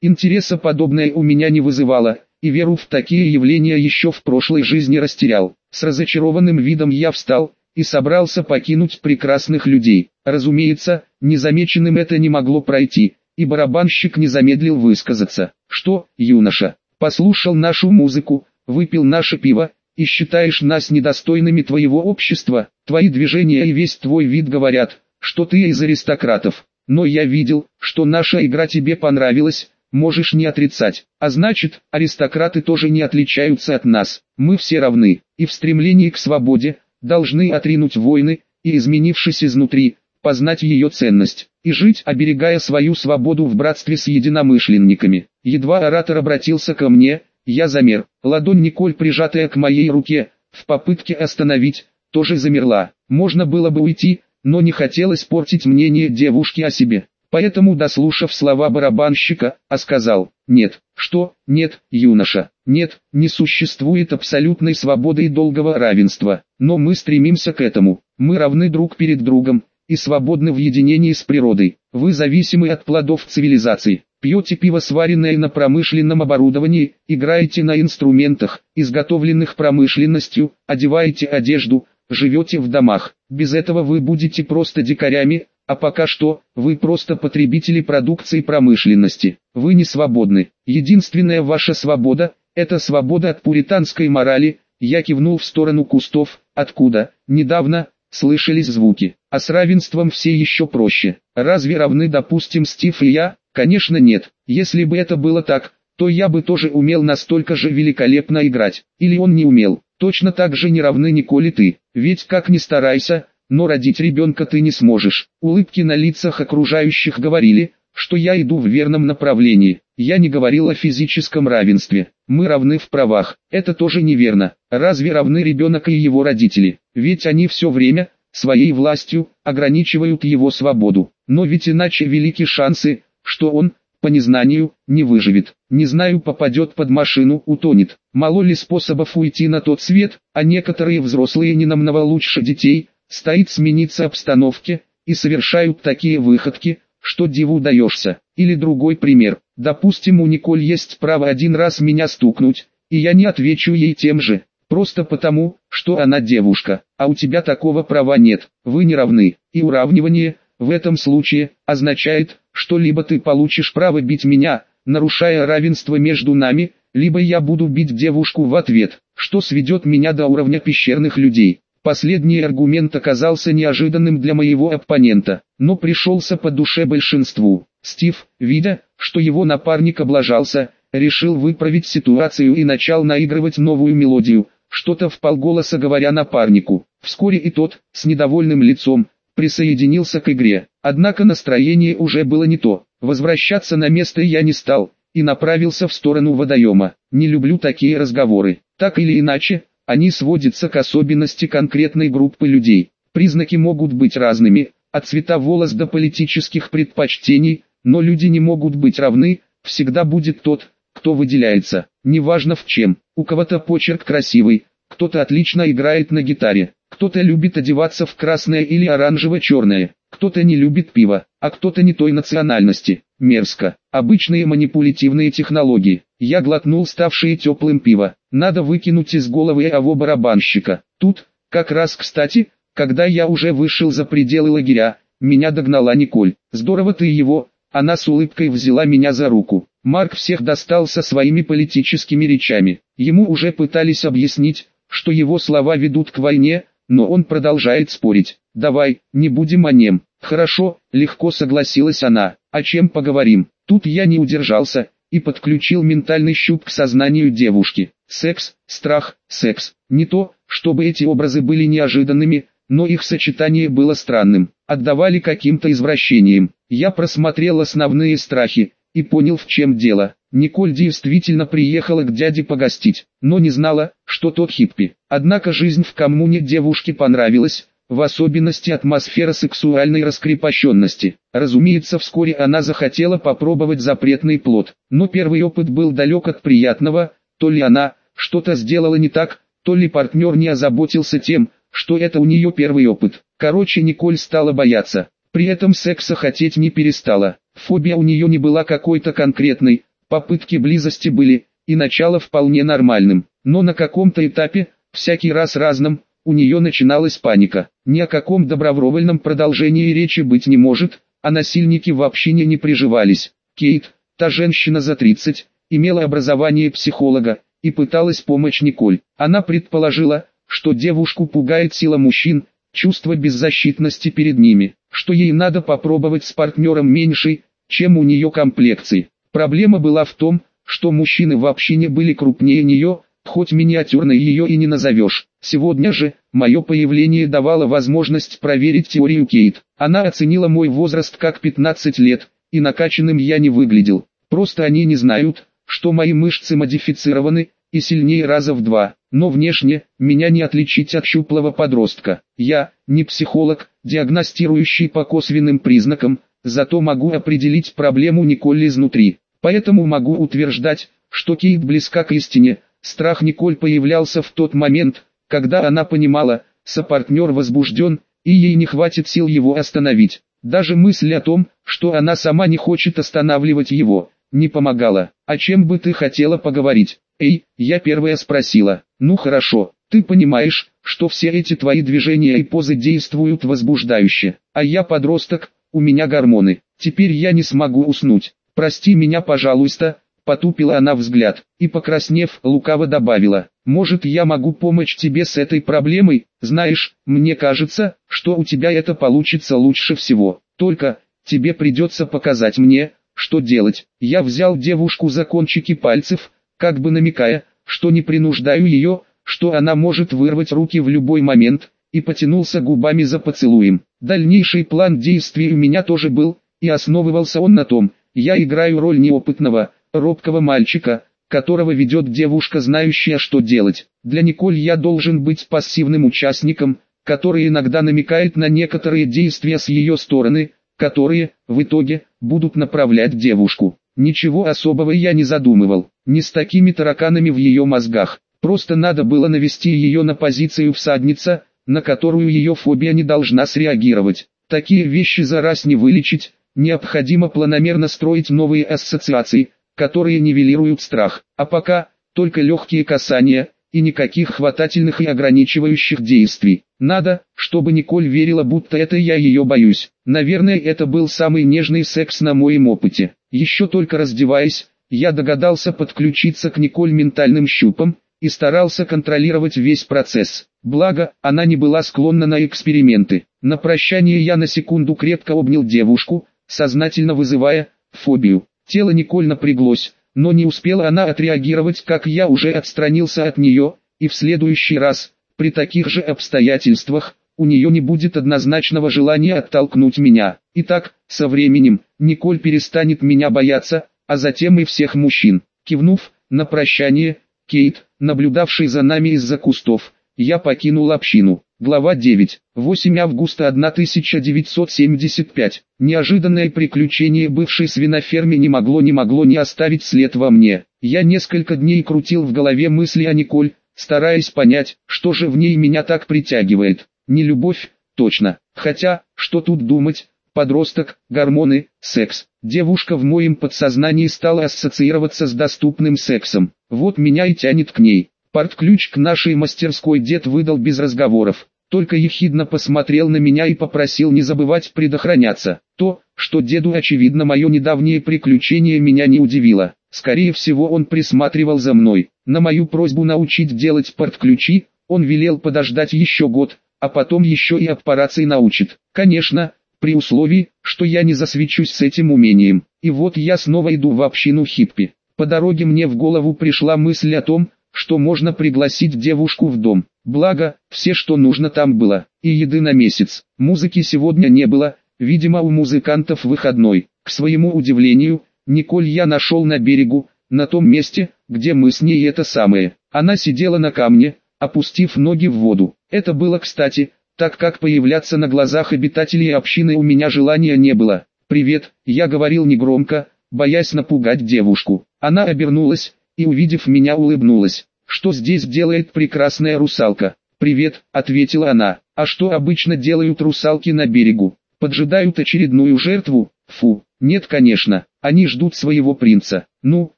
Интереса подобное у меня не вызывало, и веру в такие явления еще в прошлой жизни растерял. С разочарованным видом я встал, и собрался покинуть прекрасных людей. Разумеется, незамеченным это не могло пройти, и барабанщик не замедлил высказаться. «Что, юноша, послушал нашу музыку, выпил наше пиво, и считаешь нас недостойными твоего общества, твои движения и весь твой вид говорят, что ты из аристократов. Но я видел, что наша игра тебе понравилась, можешь не отрицать. А значит, аристократы тоже не отличаются от нас. Мы все равны, и в стремлении к свободе, должны отринуть войны, и изменившись изнутри, познать ее ценность, и жить, оберегая свою свободу в братстве с единомышленниками. Едва оратор обратился ко мне, я замер, ладонь Николь, прижатая к моей руке, в попытке остановить, тоже замерла. Можно было бы уйти, но не хотелось портить мнение девушки о себе. Поэтому, дослушав слова барабанщика, а сказал, «Нет, что, нет, юноша, нет, не существует абсолютной свободы и долгого равенства, но мы стремимся к этому, мы равны друг перед другом, и свободны в единении с природой, вы зависимы от плодов цивилизации, пьете пиво сваренное на промышленном оборудовании, играете на инструментах, изготовленных промышленностью, одеваете одежду, живете в домах, без этого вы будете просто дикарями, а пока что, вы просто потребители продукции промышленности. Вы не свободны. Единственная ваша свобода – это свобода от пуританской морали. Я кивнул в сторону кустов, откуда, недавно, слышались звуки. А с равенством все еще проще. Разве равны, допустим, Стив и я? Конечно нет. Если бы это было так, то я бы тоже умел настолько же великолепно играть. Или он не умел. Точно так же не равны Николь и ты. Ведь как ни старайся, но родить ребенка ты не сможешь. Улыбки на лицах окружающих говорили, что я иду в верном направлении. Я не говорил о физическом равенстве. Мы равны в правах. Это тоже неверно. Разве равны ребенок и его родители? Ведь они все время, своей властью, ограничивают его свободу. Но ведь иначе велики шансы, что он, по незнанию, не выживет. Не знаю попадет под машину, утонет. Мало ли способов уйти на тот свет, а некоторые взрослые не намного лучше детей, стоит смениться обстановке, и совершают такие выходки, что диву даешься. Или другой пример, допустим у Николь есть право один раз меня стукнуть, и я не отвечу ей тем же, просто потому, что она девушка, а у тебя такого права нет, вы не равны, и уравнивание, в этом случае, означает, что либо ты получишь право бить меня, нарушая равенство между нами, либо я буду бить девушку в ответ, что сведет меня до уровня пещерных людей. Последний аргумент оказался неожиданным для моего оппонента, но пришелся по душе большинству. Стив, видя, что его напарник облажался, решил выправить ситуацию и начал наигрывать новую мелодию, что-то в полголоса говоря напарнику. Вскоре и тот, с недовольным лицом, присоединился к игре. Однако настроение уже было не то. Возвращаться на место я не стал, и направился в сторону водоема. Не люблю такие разговоры. Так или иначе, они сводятся к особенности конкретной группы людей. Признаки могут быть разными, от цвета волос до политических предпочтений, но люди не могут быть равны, всегда будет тот, кто выделяется, неважно в чем. У кого-то почерк красивый, кто-то отлично играет на гитаре, кто-то любит одеваться в красное или оранжево-черное, кто-то не любит пиво, а кто-то не той национальности. Мерзко. Обычные манипулятивные технологии. Я глотнул ставшее теплым пиво. Надо выкинуть из головы его барабанщика. Тут, как раз кстати, когда я уже вышел за пределы лагеря, меня догнала Николь. Здорово ты его, она с улыбкой взяла меня за руку. Марк всех достал со своими политическими речами. Ему уже пытались объяснить, что его слова ведут к войне, но он продолжает спорить. «Давай, не будем о нем». «Хорошо», легко согласилась она. «О чем поговорим?» Тут я не удержался, и подключил ментальный щуп к сознанию девушки. Секс, страх, секс. Не то, чтобы эти образы были неожиданными, но их сочетание было странным, отдавали каким-то извращением. Я просмотрел основные страхи, и понял в чем дело. Николь действительно приехала к дяде погостить, но не знала, что тот хиппи. Однако жизнь в коммуне девушке понравилась, в особенности атмосфера сексуальной раскрепощенности. Разумеется, вскоре она захотела попробовать запретный плод, но первый опыт был далек от приятного, то ли она что-то сделала не так, то ли партнер не озаботился тем, что это у нее первый опыт. Короче Николь стала бояться. При этом секса хотеть не перестала. Фобия у нее не была какой-то конкретной, попытки близости были, и начало вполне нормальным. Но на каком-то этапе, всякий раз разным, у нее начиналась паника. Ни о каком добровольном продолжении речи быть не может, а насильники вообще не, не приживались. Кейт, та женщина за 30, имела образование психолога, и пыталась помочь Николь. Она предположила, что девушку пугает сила мужчин, чувство беззащитности перед ними, что ей надо попробовать с партнером меньшей, чем у нее комплекции. Проблема была в том, что мужчины вообще не были крупнее нее, хоть миниатюрной ее и не назовешь. Сегодня же, мое появление давало возможность проверить теорию Кейт. Она оценила мой возраст как 15 лет, и накачанным я не выглядел. Просто они не знают, что мои мышцы модифицированы, и сильнее раза в два, но внешне, меня не отличить от щуплого подростка. Я, не психолог, диагностирующий по косвенным признакам, зато могу определить проблему Николь изнутри. Поэтому могу утверждать, что Кейт близка к истине. Страх Николь появлялся в тот момент, когда она понимала, сопартнер возбужден, и ей не хватит сил его остановить. Даже мысль о том, что она сама не хочет останавливать его, не помогала. «О чем бы ты хотела поговорить?» «Эй, я первая спросила. Ну хорошо, ты понимаешь, что все эти твои движения и позы действуют возбуждающе. А я подросток, у меня гормоны. Теперь я не смогу уснуть. Прости меня, пожалуйста». Потупила она взгляд, и покраснев, лукаво добавила, «Может я могу помочь тебе с этой проблемой? Знаешь, мне кажется, что у тебя это получится лучше всего. Только, тебе придется показать мне, что делать. Я взял девушку за кончики пальцев, как бы намекая, что не принуждаю ее, что она может вырвать руки в любой момент, и потянулся губами за поцелуем. Дальнейший план действий у меня тоже был, и основывался он на том, я играю роль неопытного, робкого мальчика, которого ведет девушка, знающая, что делать. Для Николь я должен быть пассивным участником, который иногда намекает на некоторые действия с ее стороны, которые, в итоге, будут направлять девушку. Ничего особого я не задумывал, не с такими тараканами в ее мозгах. Просто надо было навести ее на позицию всадница, на которую ее фобия не должна среагировать. Такие вещи за раз не вылечить, необходимо планомерно строить новые ассоциации, которые нивелируют страх. А пока, только легкие касания, и никаких хватательных и ограничивающих действий. Надо, чтобы Николь верила, будто это я ее боюсь. Наверное, это был самый нежный секс на моем опыте. Еще только раздеваясь, я догадался подключиться к Николь ментальным щупам, и старался контролировать весь процесс. Благо, она не была склонна на эксперименты. На прощание я на секунду крепко обнял девушку, сознательно вызывая фобию. Тело Николь напряглось, но не успела она отреагировать, как я уже отстранился от нее, и в следующий раз, при таких же обстоятельствах, у нее не будет однозначного желания оттолкнуть меня. Итак, со временем, Николь перестанет меня бояться, а затем и всех мужчин. Кивнув, на прощание, Кейт, наблюдавший за нами из-за кустов, я покинул общину. Глава 9. 8 августа 1975. Неожиданное приключение бывшей свиноферме не могло не могло не оставить след во мне. Я несколько дней крутил в голове мысли о Николь, стараясь понять, что же в ней меня так притягивает. Не любовь, точно. Хотя, что тут думать, подросток, гормоны, секс. Девушка в моем подсознании стала ассоциироваться с доступным сексом. Вот меня и тянет к ней. Порт-ключ к нашей мастерской дед выдал без разговоров, только ехидно посмотрел на меня и попросил не забывать предохраняться. То, что деду очевидно мое недавнее приключение меня не удивило. Скорее всего он присматривал за мной. На мою просьбу научить делать порт-ключи, он велел подождать еще год, а потом еще и аппарации научит. Конечно, при условии, что я не засвечусь с этим умением. И вот я снова иду в общину хиппи. По дороге мне в голову пришла мысль о том, что можно пригласить девушку в дом. Благо, все что нужно там было, и еды на месяц. Музыки сегодня не было, видимо у музыкантов выходной. К своему удивлению, Николь я нашел на берегу, на том месте, где мы с ней это самое. Она сидела на камне, опустив ноги в воду. Это было кстати, так как появляться на глазах обитателей общины у меня желания не было. «Привет», я говорил негромко, боясь напугать девушку. Она обернулась, и увидев меня улыбнулась. «Что здесь делает прекрасная русалка?» «Привет», — ответила она. А что обычно делают русалки на берегу? Поджидают очередную жертву? Фу, нет конечно, они ждут своего принца. Ну,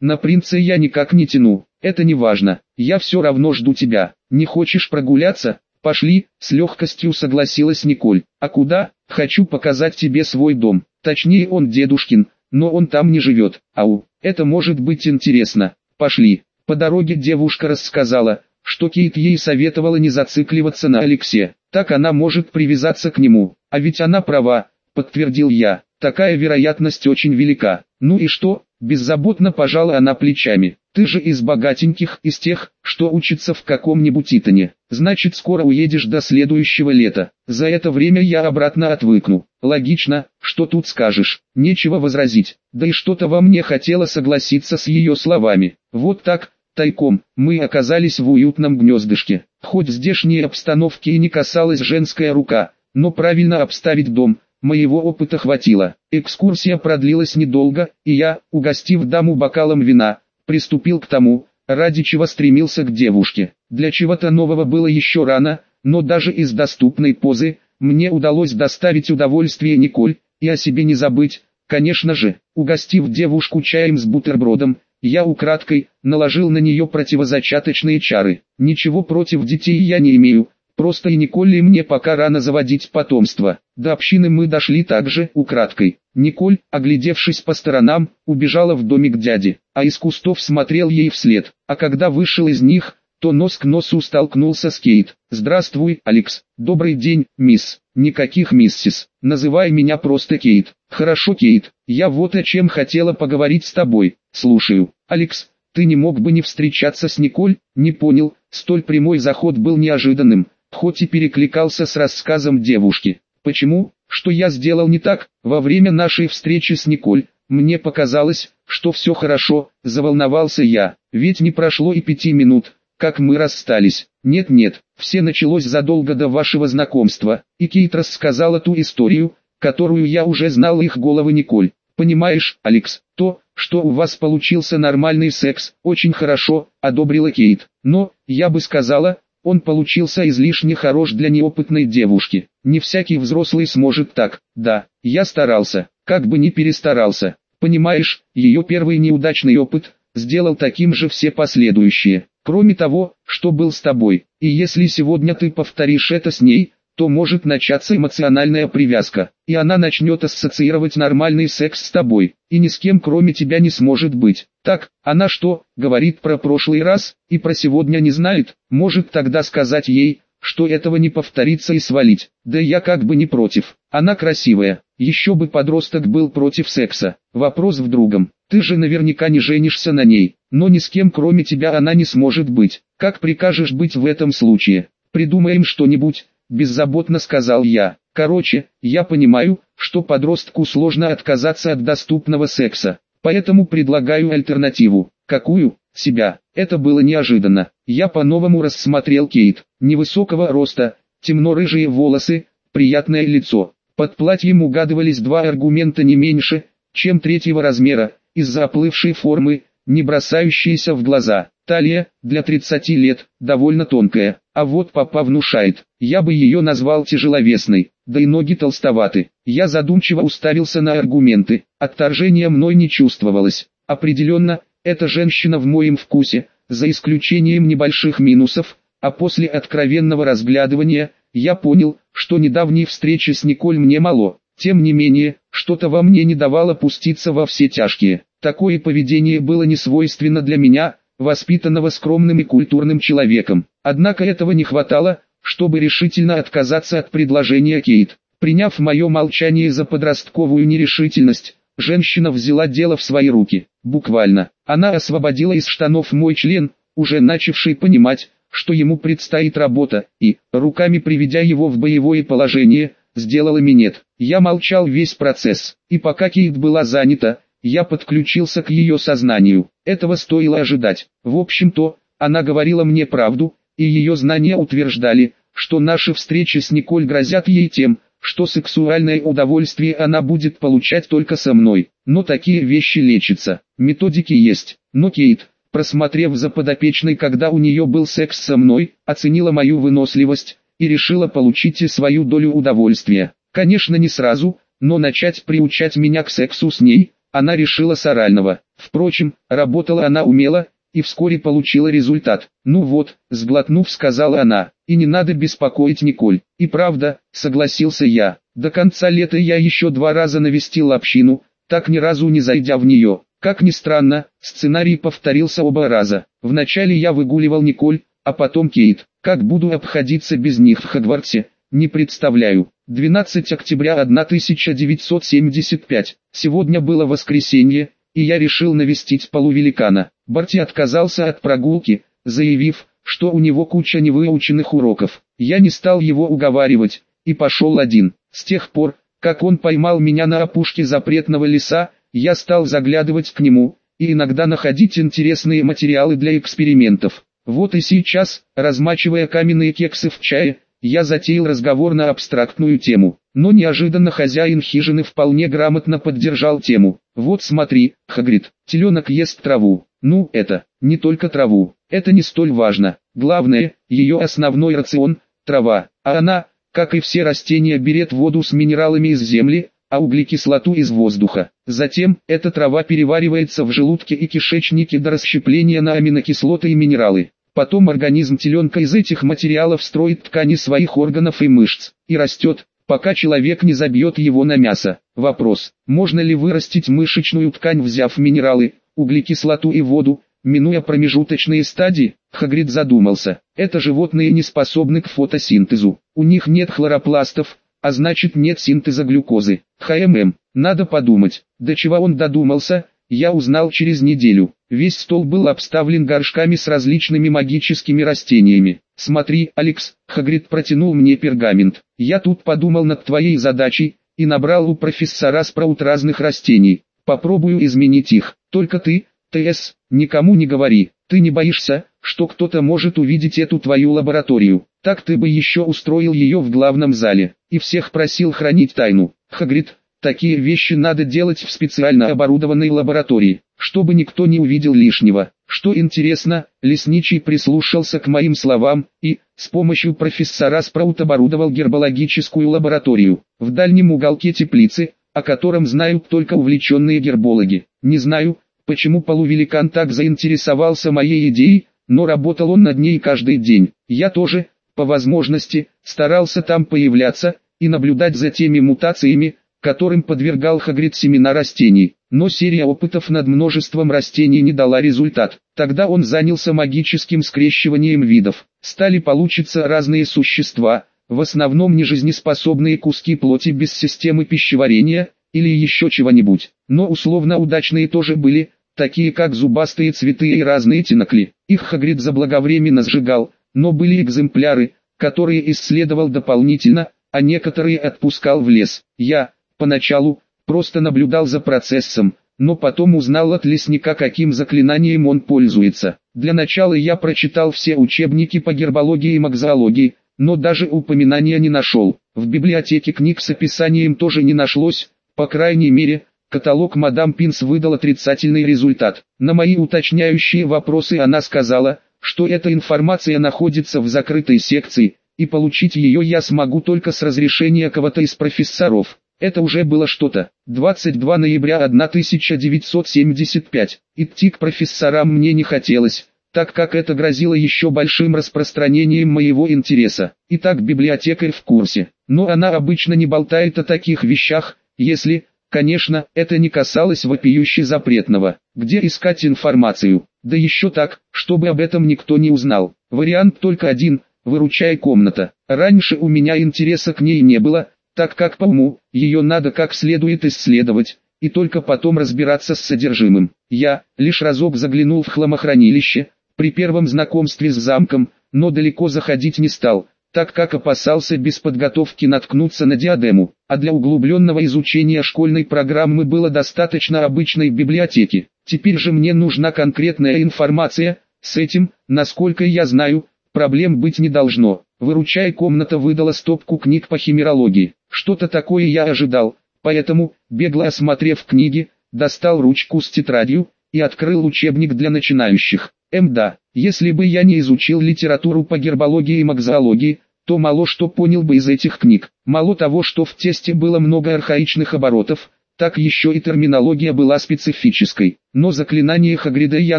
на принца я никак не тяну, это не важно, я все равно жду тебя. Не хочешь прогуляться? Пошли, с легкостью согласилась Николь. А куда? Хочу показать тебе свой дом. Точнее он дедушкин, но он там не живет. Ау, это может быть интересно. Пошли. По дороге девушка рассказала, что Кейт ей советовала не зацикливаться на Алексе. Так она может привязаться к нему. А ведь она права, подтвердил я. Такая вероятность очень велика. Ну и что? Беззаботно пожала она плечами. Ты же из богатеньких, из тех, что учатся в каком-нибудь Итане. Значит скоро уедешь до следующего лета. За это время я обратно отвыкну. Логично, что тут скажешь. Нечего возразить. Да и что-то во мне хотело согласиться с ее словами. Вот так, тайком, мы оказались в уютном гнездышке. Хоть здешней обстановки и не касалась женская рука, но правильно обставить дом, моего опыта хватило. Экскурсия продлилась недолго, и я, угостив даму бокалом вина, приступил к тому, ради чего стремился к девушке. Для чего-то нового было еще рано, но даже из доступной позы, мне удалось доставить удовольствие Николь, и о себе не забыть, конечно же, угостив девушку чаем с бутербродом, я украдкой наложил на нее противозачаточные чары. Ничего против детей я не имею, Просто и Николь и мне пока рано заводить потомство. До общины мы дошли также украдкой. Николь, оглядевшись по сторонам, убежала в домик дяди, а из кустов смотрел ей вслед. А когда вышел из них, то нос к носу столкнулся с Кейт. «Здравствуй, Алекс. Добрый день, мисс. Никаких миссис. Называй меня просто Кейт». «Хорошо, Кейт. Я вот о чем хотела поговорить с тобой. Слушаю. Алекс, ты не мог бы не встречаться с Николь?» «Не понял. Столь прямой заход был неожиданным хоть и перекликался с рассказом девушки. Почему? Что я сделал не так? Во время нашей встречи с Николь, мне показалось, что все хорошо, заволновался я, ведь не прошло и пяти минут, как мы расстались. Нет-нет, все началось задолго до вашего знакомства, и Кейт рассказала ту историю, которую я уже знал их головы Николь. Понимаешь, Алекс, то, что у вас получился нормальный секс, очень хорошо, одобрила Кейт. Но, я бы сказала, он получился излишне хорош для неопытной девушки. Не всякий взрослый сможет так. Да, я старался, как бы ни перестарался. Понимаешь, ее первый неудачный опыт сделал таким же все последующие. Кроме того, что был с тобой. И если сегодня ты повторишь это с ней, то может начаться эмоциональная привязка, и она начнет ассоциировать нормальный секс с тобой, и ни с кем кроме тебя не сможет быть. Так, она что, говорит про прошлый раз, и про сегодня не знает, может тогда сказать ей, что этого не повторится и свалить. Да я как бы не против. Она красивая. Еще бы подросток был против секса. Вопрос в другом. Ты же наверняка не женишься на ней. Но ни с кем кроме тебя она не сможет быть. Как прикажешь быть в этом случае? Придумаем что-нибудь, беззаботно сказал я. Короче, я понимаю, что подростку сложно отказаться от доступного секса, поэтому предлагаю альтернативу. Какую? Себя. Это было неожиданно. Я по-новому рассмотрел Кейт. Невысокого роста, темно-рыжие волосы, приятное лицо. Под платьем угадывались два аргумента не меньше, чем третьего размера, из-за оплывшей формы, не бросающиеся в глаза. Талия, для 30 лет, довольно тонкая, а вот папа внушает, я бы ее назвал тяжеловесной, да и ноги толстоваты. Я задумчиво уставился на аргументы, отторжения мной не чувствовалось. Определенно, эта женщина в моем вкусе, за исключением небольших минусов, а после откровенного разглядывания, я понял, что недавней встречи с Николь мне мало. Тем не менее, что-то во мне не давало пуститься во все тяжкие. Такое поведение было не свойственно для меня, воспитанного скромным и культурным человеком. Однако этого не хватало, чтобы решительно отказаться от предложения Кейт. Приняв мое молчание за подростковую нерешительность, женщина взяла дело в свои руки. Буквально, она освободила из штанов мой член, уже начавший понимать, что ему предстоит работа, и, руками приведя его в боевое положение, сделала минет. Я молчал весь процесс, и пока Кейт была занята, я подключился к ее сознанию. Этого стоило ожидать. В общем-то, она говорила мне правду, и ее знания утверждали, что наши встречи с Николь грозят ей тем, что сексуальное удовольствие она будет получать только со мной. Но такие вещи лечатся. Методики есть. Но Кейт, просмотрев за подопечной, когда у нее был секс со мной, оценила мою выносливость, и решила получить и свою долю удовольствия. Конечно не сразу, но начать приучать меня к сексу с ней, она решила с орального. Впрочем, работала она умело, и вскоре получила результат. «Ну вот», сглотнув сказала она, «и не надо беспокоить Николь». И правда, согласился я. До конца лета я еще два раза навестил общину, так ни разу не зайдя в нее. Как ни странно, сценарий повторился оба раза. Вначале я выгуливал Николь, а потом Кейт. Как буду обходиться без них в Хогвартсе, не представляю. 12 октября 1975. Сегодня было воскресенье, и я решил навестить полувеликана. Барти отказался от прогулки, заявив, что у него куча невыученных уроков. Я не стал его уговаривать, и пошел один. С тех пор, как он поймал меня на опушке запретного леса, я стал заглядывать к нему, и иногда находить интересные материалы для экспериментов. Вот и сейчас, размачивая каменные кексы в чае, я затеял разговор на абстрактную тему, но неожиданно хозяин хижины вполне грамотно поддержал тему. Вот смотри, Хагрид, теленок ест траву. Ну, это, не только траву, это не столь важно. Главное, ее основной рацион – трава, а она, как и все растения берет воду с минералами из земли, а углекислоту из воздуха. Затем, эта трава переваривается в желудке и кишечнике до расщепления на аминокислоты и минералы. Потом организм теленка из этих материалов строит ткани своих органов и мышц, и растет, пока человек не забьет его на мясо. Вопрос, можно ли вырастить мышечную ткань взяв минералы, углекислоту и воду, минуя промежуточные стадии? Хагрид задумался. Это животные не способны к фотосинтезу. У них нет хлоропластов, а значит нет синтеза глюкозы. ХММ, надо подумать, до чего он додумался, я узнал через неделю. Весь стол был обставлен горшками с различными магическими растениями. «Смотри, Алекс», Хагрид протянул мне пергамент. «Я тут подумал над твоей задачей, и набрал у профессора спраут разных растений. Попробую изменить их. Только ты, ТС, никому не говори. Ты не боишься, что кто-то может увидеть эту твою лабораторию? Так ты бы еще устроил ее в главном зале, и всех просил хранить тайну. Хагрид, Такие вещи надо делать в специально оборудованной лаборатории, чтобы никто не увидел лишнего. Что интересно, лесничий прислушался к моим словам и, с помощью профессора Спраут оборудовал гербологическую лабораторию в дальнем уголке теплицы, о котором знают только увлеченные гербологи. Не знаю, почему полувеликан так заинтересовался моей идеей, но работал он над ней каждый день. Я тоже, по возможности, старался там появляться и наблюдать за теми мутациями, которым подвергал Хагрид семена растений, но серия опытов над множеством растений не дала результат. Тогда он занялся магическим скрещиванием видов. Стали получиться разные существа, в основном нежизнеспособные куски плоти без системы пищеварения, или еще чего-нибудь. Но условно удачные тоже были, такие как зубастые цветы и разные тинокли. Их Хагрид заблаговременно сжигал, но были экземпляры, которые исследовал дополнительно, а некоторые отпускал в лес. Я, Поначалу, просто наблюдал за процессом, но потом узнал от лесника каким заклинанием он пользуется. Для начала я прочитал все учебники по гербологии и макзоологии, но даже упоминания не нашел. В библиотеке книг с описанием тоже не нашлось, по крайней мере, каталог мадам Пинс выдал отрицательный результат. На мои уточняющие вопросы она сказала, что эта информация находится в закрытой секции, и получить ее я смогу только с разрешения кого-то из профессоров. Это уже было что-то. 22 ноября 1975. Идти к профессорам мне не хотелось, так как это грозило еще большим распространением моего интереса. Итак, библиотекарь в курсе. Но она обычно не болтает о таких вещах, если, конечно, это не касалось вопиюще запретного. Где искать информацию? Да еще так, чтобы об этом никто не узнал. Вариант только один – выручай комната. Раньше у меня интереса к ней не было, так как по уму, ее надо как следует исследовать, и только потом разбираться с содержимым. Я, лишь разок заглянул в хламохранилище, при первом знакомстве с замком, но далеко заходить не стал, так как опасался без подготовки наткнуться на диадему, а для углубленного изучения школьной программы было достаточно обычной библиотеки. Теперь же мне нужна конкретная информация, с этим, насколько я знаю, проблем быть не должно. Выручай комната выдала стопку книг по химерологии. Что-то такое я ожидал, поэтому, бегло осмотрев книги, достал ручку с тетрадью и открыл учебник для начинающих. М да, если бы я не изучил литературу по гербологии и макзоологии, то мало что понял бы из этих книг. Мало того, что в тесте было много архаичных оборотов, так еще и терминология была специфической. Но заклинание Хагрида я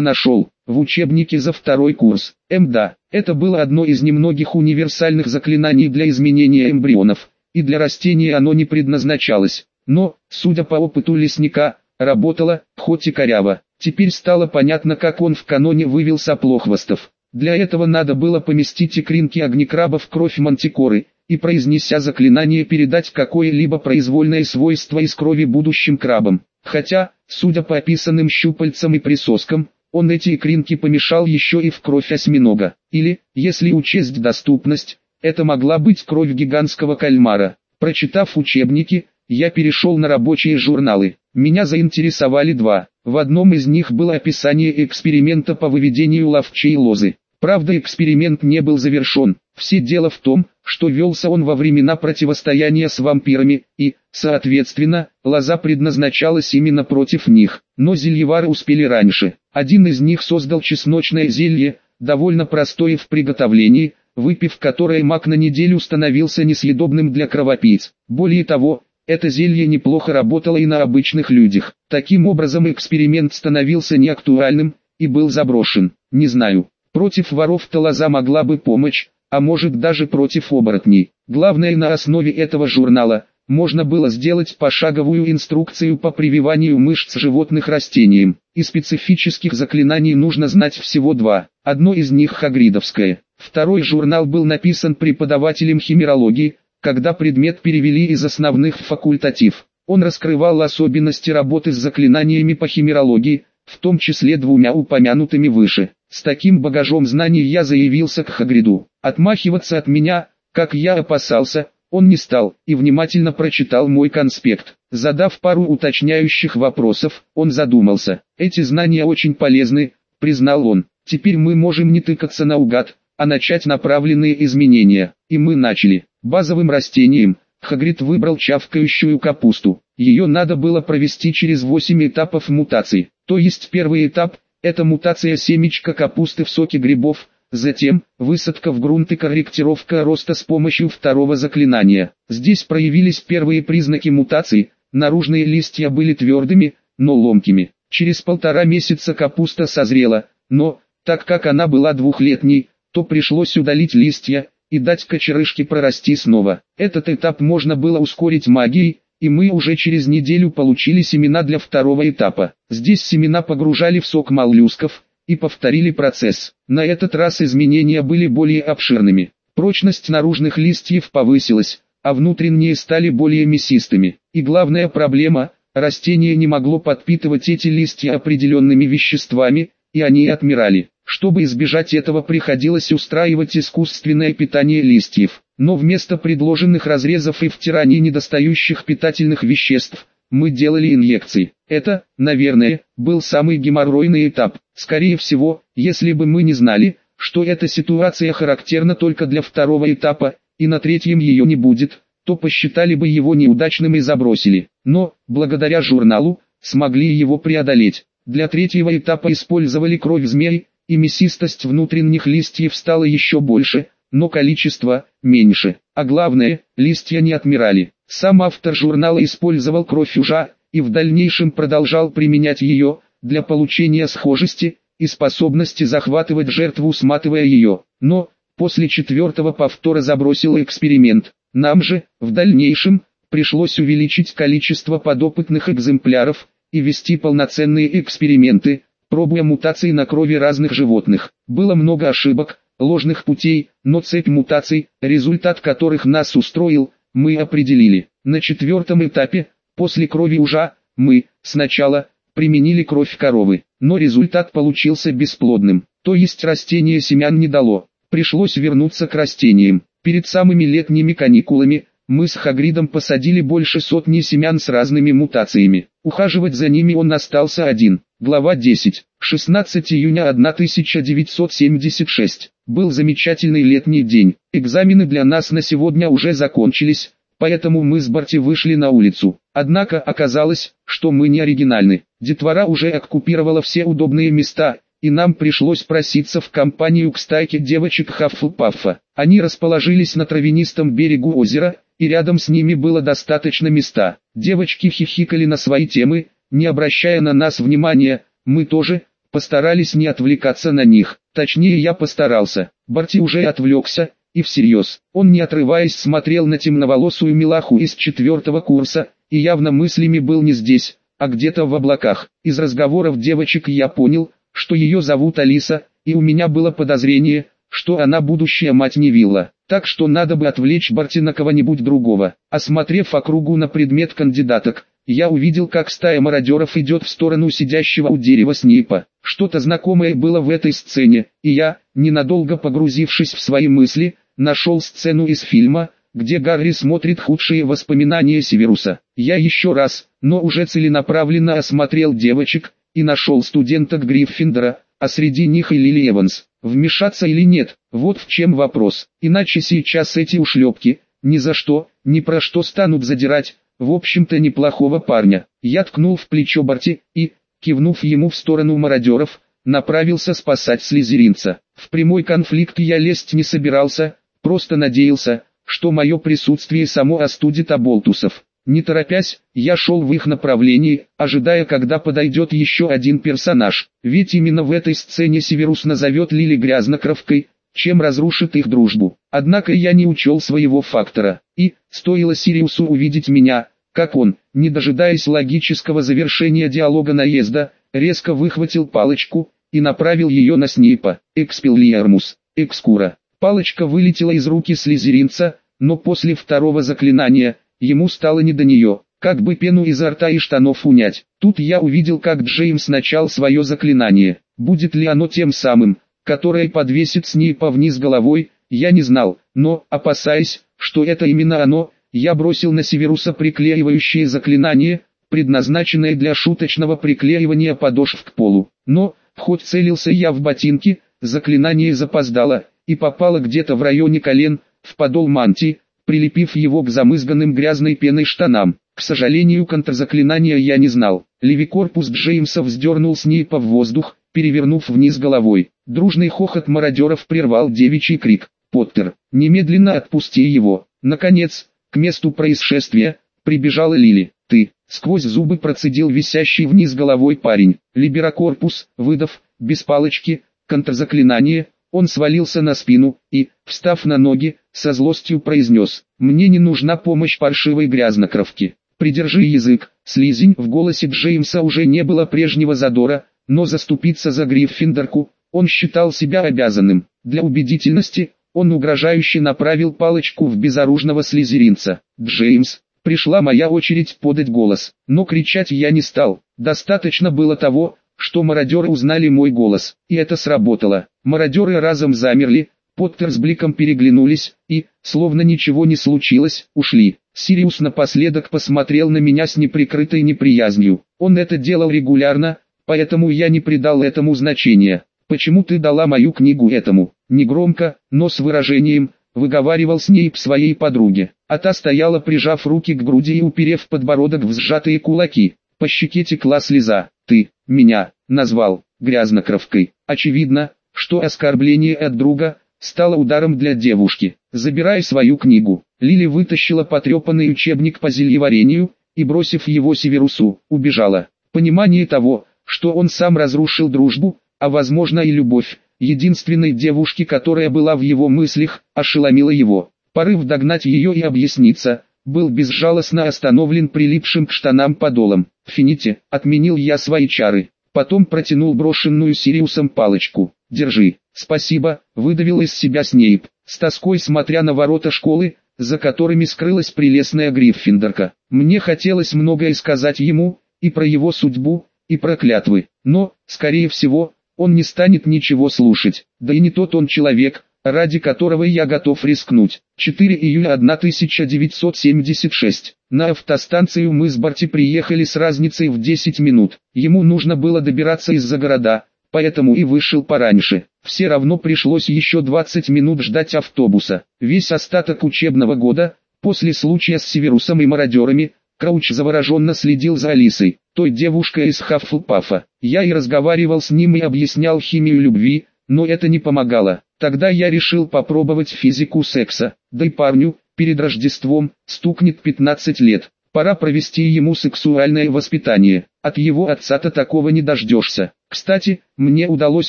нашел, в учебнике за второй курс. МДА. Это было одно из немногих универсальных заклинаний для изменения эмбрионов, и для растений оно не предназначалось. Но, судя по опыту лесника, работало, хоть и коряво. Теперь стало понятно, как он в каноне вывел соплохвостов. Для этого надо было поместить икринки огнекраба в кровь мантикоры, и произнеся заклинание передать какое-либо произвольное свойство из крови будущим крабам. Хотя, судя по описанным щупальцам и присоскам, он эти икринки помешал еще и в кровь осьминога. Или, если учесть доступность, это могла быть кровь гигантского кальмара. Прочитав учебники, я перешел на рабочие журналы. Меня заинтересовали два. В одном из них было описание эксперимента по выведению ловчей лозы. Правда эксперимент не был завершен. Все дело в том, что велся он во времена противостояния с вампирами, и, соответственно, лоза предназначалась именно против них. Но зельевары успели раньше. Один из них создал чесночное зелье, довольно простое в приготовлении, выпив которое маг на неделю становился несъедобным для кровопийц. Более того, это зелье неплохо работало и на обычных людях. Таким образом эксперимент становился неактуальным, и был заброшен. Не знаю, против воров-то лоза могла бы помочь, а может даже против оборотней. Главное на основе этого журнала, можно было сделать пошаговую инструкцию по прививанию мышц животных растениям. И специфических заклинаний нужно знать всего два. Одно из них хагридовское. Второй журнал был написан преподавателем химерологии, когда предмет перевели из основных в факультатив. Он раскрывал особенности работы с заклинаниями по химерологии, в том числе двумя упомянутыми выше. С таким багажом знаний я заявился к Хагриду. Отмахиваться от меня, как я опасался, он не стал, и внимательно прочитал мой конспект. Задав пару уточняющих вопросов, он задумался. Эти знания очень полезны, признал он. Теперь мы можем не тыкаться наугад, а начать направленные изменения. И мы начали. Базовым растением, Хагрид выбрал чавкающую капусту. Ее надо было провести через 8 этапов мутации. То есть первый этап – это мутация семечка капусты в соке грибов, затем высадка в грунт и корректировка роста с помощью второго заклинания. Здесь проявились первые признаки мутации, наружные листья были твердыми, но ломкими. Через полтора месяца капуста созрела, но, так как она была двухлетней, то пришлось удалить листья, и дать кочерышке прорасти снова. Этот этап можно было ускорить магией, и мы уже через неделю получили семена для второго этапа. Здесь семена погружали в сок моллюсков, и повторили процесс. На этот раз изменения были более обширными. Прочность наружных листьев повысилась, а внутренние стали более мясистыми. И главная проблема – растение не могло подпитывать эти листья определенными веществами, и они отмирали. Чтобы избежать этого приходилось устраивать искусственное питание листьев. Но вместо предложенных разрезов и втираний недостающих питательных веществ, мы делали инъекции. Это, наверное, был самый геморройный этап. Скорее всего, если бы мы не знали, что эта ситуация характерна только для второго этапа, и на третьем ее не будет, то посчитали бы его неудачным и забросили. Но, благодаря журналу, смогли его преодолеть. Для третьего этапа использовали кровь змей, и мясистость внутренних листьев стала еще больше, но количество – меньше. А главное, листья не отмирали. Сам автор журнала использовал кровь ужа, и в дальнейшем продолжал применять ее, для получения схожести, и способности захватывать жертву сматывая ее. Но, после четвертого повтора забросил эксперимент. Нам же, в дальнейшем, пришлось увеличить количество подопытных экземпляров, и вести полноценные эксперименты, пробуя мутации на крови разных животных. Было много ошибок, ложных путей, но цепь мутаций, результат которых нас устроил, мы определили. На четвертом этапе, после крови ужа, мы, сначала, применили кровь коровы, но результат получился бесплодным, то есть растение семян не дало. Пришлось вернуться к растениям. Перед самыми летними каникулами, мы с Хагридом посадили больше сотни семян с разными мутациями. Ухаживать за ними он остался один. Глава 10. 16 июня 1976. Был замечательный летний день. Экзамены для нас на сегодня уже закончились, поэтому мы с Барти вышли на улицу. Однако оказалось, что мы не оригинальны. Детвора уже оккупировала все удобные места, и нам пришлось проситься в компанию к стайке девочек Хаффлпаффа. Они расположились на травянистом берегу озера, и рядом с ними было достаточно места. Девочки хихикали на свои темы, не обращая на нас внимания, мы тоже, постарались не отвлекаться на них. Точнее я постарался, Барти уже отвлекся, и всерьез. Он не отрываясь смотрел на темноволосую милаху из четвертого курса, и явно мыслями был не здесь, а где-то в облаках. Из разговоров девочек я понял, что ее зовут Алиса, и у меня было подозрение, что она будущая мать Невилла. Так что надо бы отвлечь Барти на кого-нибудь другого. Осмотрев округу на предмет кандидаток, я увидел, как стая мародеров идет в сторону сидящего у дерева Снейпа. Что-то знакомое было в этой сцене, и я, ненадолго погрузившись в свои мысли, нашел сцену из фильма, где Гарри смотрит худшие воспоминания Северуса. Я еще раз, но уже целенаправленно осмотрел девочек, и нашел студента Гриффиндора, а среди них и Лили Эванс. Вмешаться или нет, вот в чем вопрос. Иначе сейчас эти ушлепки, ни за что, ни про что станут задирать, в общем-то неплохого парня. Я ткнул в плечо Барти и, кивнув ему в сторону мародеров, направился спасать слезеринца. В прямой конфликт я лезть не собирался, Просто надеялся, что мое присутствие само остудит оболтусов. Не торопясь, я шел в их направлении, ожидая когда подойдет еще один персонаж. Ведь именно в этой сцене Северус назовет Лили грязнокровкой, чем разрушит их дружбу. Однако я не учел своего фактора. И, стоило Сириусу увидеть меня, как он, не дожидаясь логического завершения диалога наезда, резко выхватил палочку и направил ее на Снейпа. Экспеллиармус, экскура. Палочка вылетела из руки слезеринца, но после второго заклинания, ему стало не до нее, как бы пену изо рта и штанов унять. Тут я увидел, как Джеймс начал свое заклинание. Будет ли оно тем самым, которое подвесит с ней повниз головой, я не знал, но, опасаясь, что это именно оно, я бросил на Северуса приклеивающее заклинание, предназначенное для шуточного приклеивания подошв к полу. Но, хоть целился я в ботинки, заклинание запоздало, и попала где-то в районе колен, в подол мантии, прилепив его к замызганным грязной пеной штанам. К сожалению контрзаклинания я не знал. Левикорпус Джеймса вздернул с ней по воздух, перевернув вниз головой. Дружный хохот мародеров прервал девичий крик. «Поттер, немедленно отпусти его!» Наконец, к месту происшествия, прибежала Лили. «Ты!» — сквозь зубы процедил висящий вниз головой парень. Либерокорпус, выдав, без палочки, контрзаклинание, он свалился на спину и, встав на ноги, со злостью произнес, «Мне не нужна помощь паршивой грязнокровки. Придержи язык». Слизень в голосе Джеймса уже не было прежнего задора, но заступиться за Гриффиндорку, он считал себя обязанным. Для убедительности, он угрожающе направил палочку в безоружного слизеринца. «Джеймс, пришла моя очередь подать голос, но кричать я не стал. Достаточно было того, что мародеры узнали мой голос, и это сработало. Мародеры разом замерли, Поттер с Бликом переглянулись, и, словно ничего не случилось, ушли. Сириус напоследок посмотрел на меня с неприкрытой неприязнью. Он это делал регулярно, поэтому я не придал этому значения. «Почему ты дала мою книгу этому?» Негромко, но с выражением, выговаривал с ней своей подруге. А та стояла прижав руки к груди и уперев подбородок в сжатые кулаки. По щеке текла слеза. «Ты, меня, назвал, грязнокровкой. Очевидно, что оскорбление от друга, стало ударом для девушки. Забирая свою книгу, Лили вытащила потрепанный учебник по зельеварению, и бросив его Северусу, убежала. Понимание того, что он сам разрушил дружбу, а возможно и любовь, единственной девушки, которая была в его мыслях, ошеломило его. Порыв догнать ее и объясниться, был безжалостно остановлен прилипшим к штанам подолом. «Фините», отменил я свои чары. Потом протянул брошенную Сириусом палочку. «Держи». «Спасибо», выдавил из себя Снейп, с тоской смотря на ворота школы, за которыми скрылась прелестная Гриффиндорка. Мне хотелось многое сказать ему, и про его судьбу, и про клятвы, но, скорее всего, он не станет ничего слушать, да и не тот он человек, ради которого я готов рискнуть. 4 июля 1976. На автостанцию мы с Барти приехали с разницей в 10 минут. Ему нужно было добираться из-за города, поэтому и вышел пораньше. Все равно пришлось еще 20 минут ждать автобуса. Весь остаток учебного года, после случая с Северусом и мародерами, Крауч завороженно следил за Алисой, той девушкой из Хаффлпафа. Я и разговаривал с ним и объяснял химию любви, но это не помогало. Тогда я решил попробовать физику секса, да и парню, перед Рождеством, стукнет 15 лет. Пора провести ему сексуальное воспитание. От его отца-то такого не дождешься. Кстати, мне удалось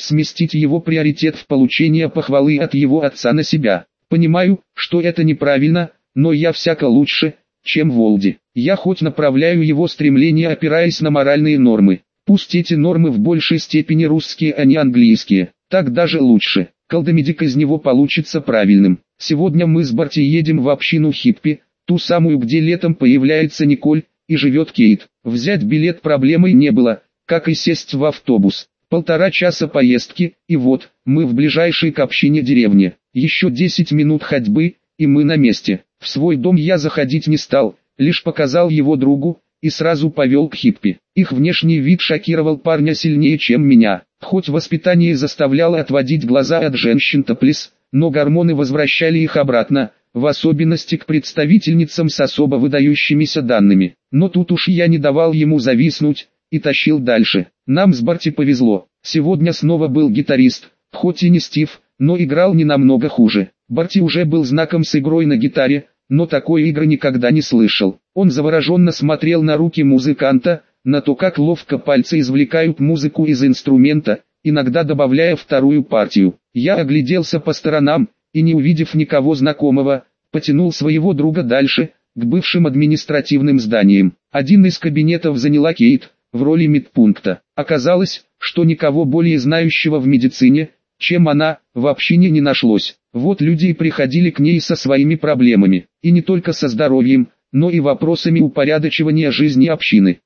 сместить его приоритет в получении похвалы от его отца на себя. Понимаю, что это неправильно, но я всяко лучше, чем Волди. Я хоть направляю его стремление опираясь на моральные нормы. Пусть эти нормы в большей степени русские, а не английские. Так даже лучше. Колдомедик из него получится правильным. Сегодня мы с Барти едем в общину Хиппи, ту самую, где летом появляется Николь, и живет Кейт. Взять билет проблемой не было, как и сесть в автобус. Полтора часа поездки, и вот, мы в ближайшей к общине деревне. Еще 10 минут ходьбы, и мы на месте. В свой дом я заходить не стал, лишь показал его другу, и сразу повел к хиппи. Их внешний вид шокировал парня сильнее, чем меня. Хоть воспитание заставляло отводить глаза от женщин топлис, но гормоны возвращали их обратно, в особенности к представительницам с особо выдающимися данными. Но тут уж я не давал ему зависнуть, и тащил дальше. Нам с Барти повезло. Сегодня снова был гитарист, хоть и не Стив, но играл не намного хуже. Барти уже был знаком с игрой на гитаре, но такой игры никогда не слышал. Он завороженно смотрел на руки музыканта, на то как ловко пальцы извлекают музыку из инструмента, иногда добавляя вторую партию. Я огляделся по сторонам, и не увидев никого знакомого, потянул своего друга дальше, к бывшим административным зданиям. Один из кабинетов заняла Кейт, в роли медпункта. Оказалось, что никого более знающего в медицине, чем она, в общине не нашлось. Вот люди и приходили к ней со своими проблемами, и не только со здоровьем, но и вопросами упорядочивания жизни общины.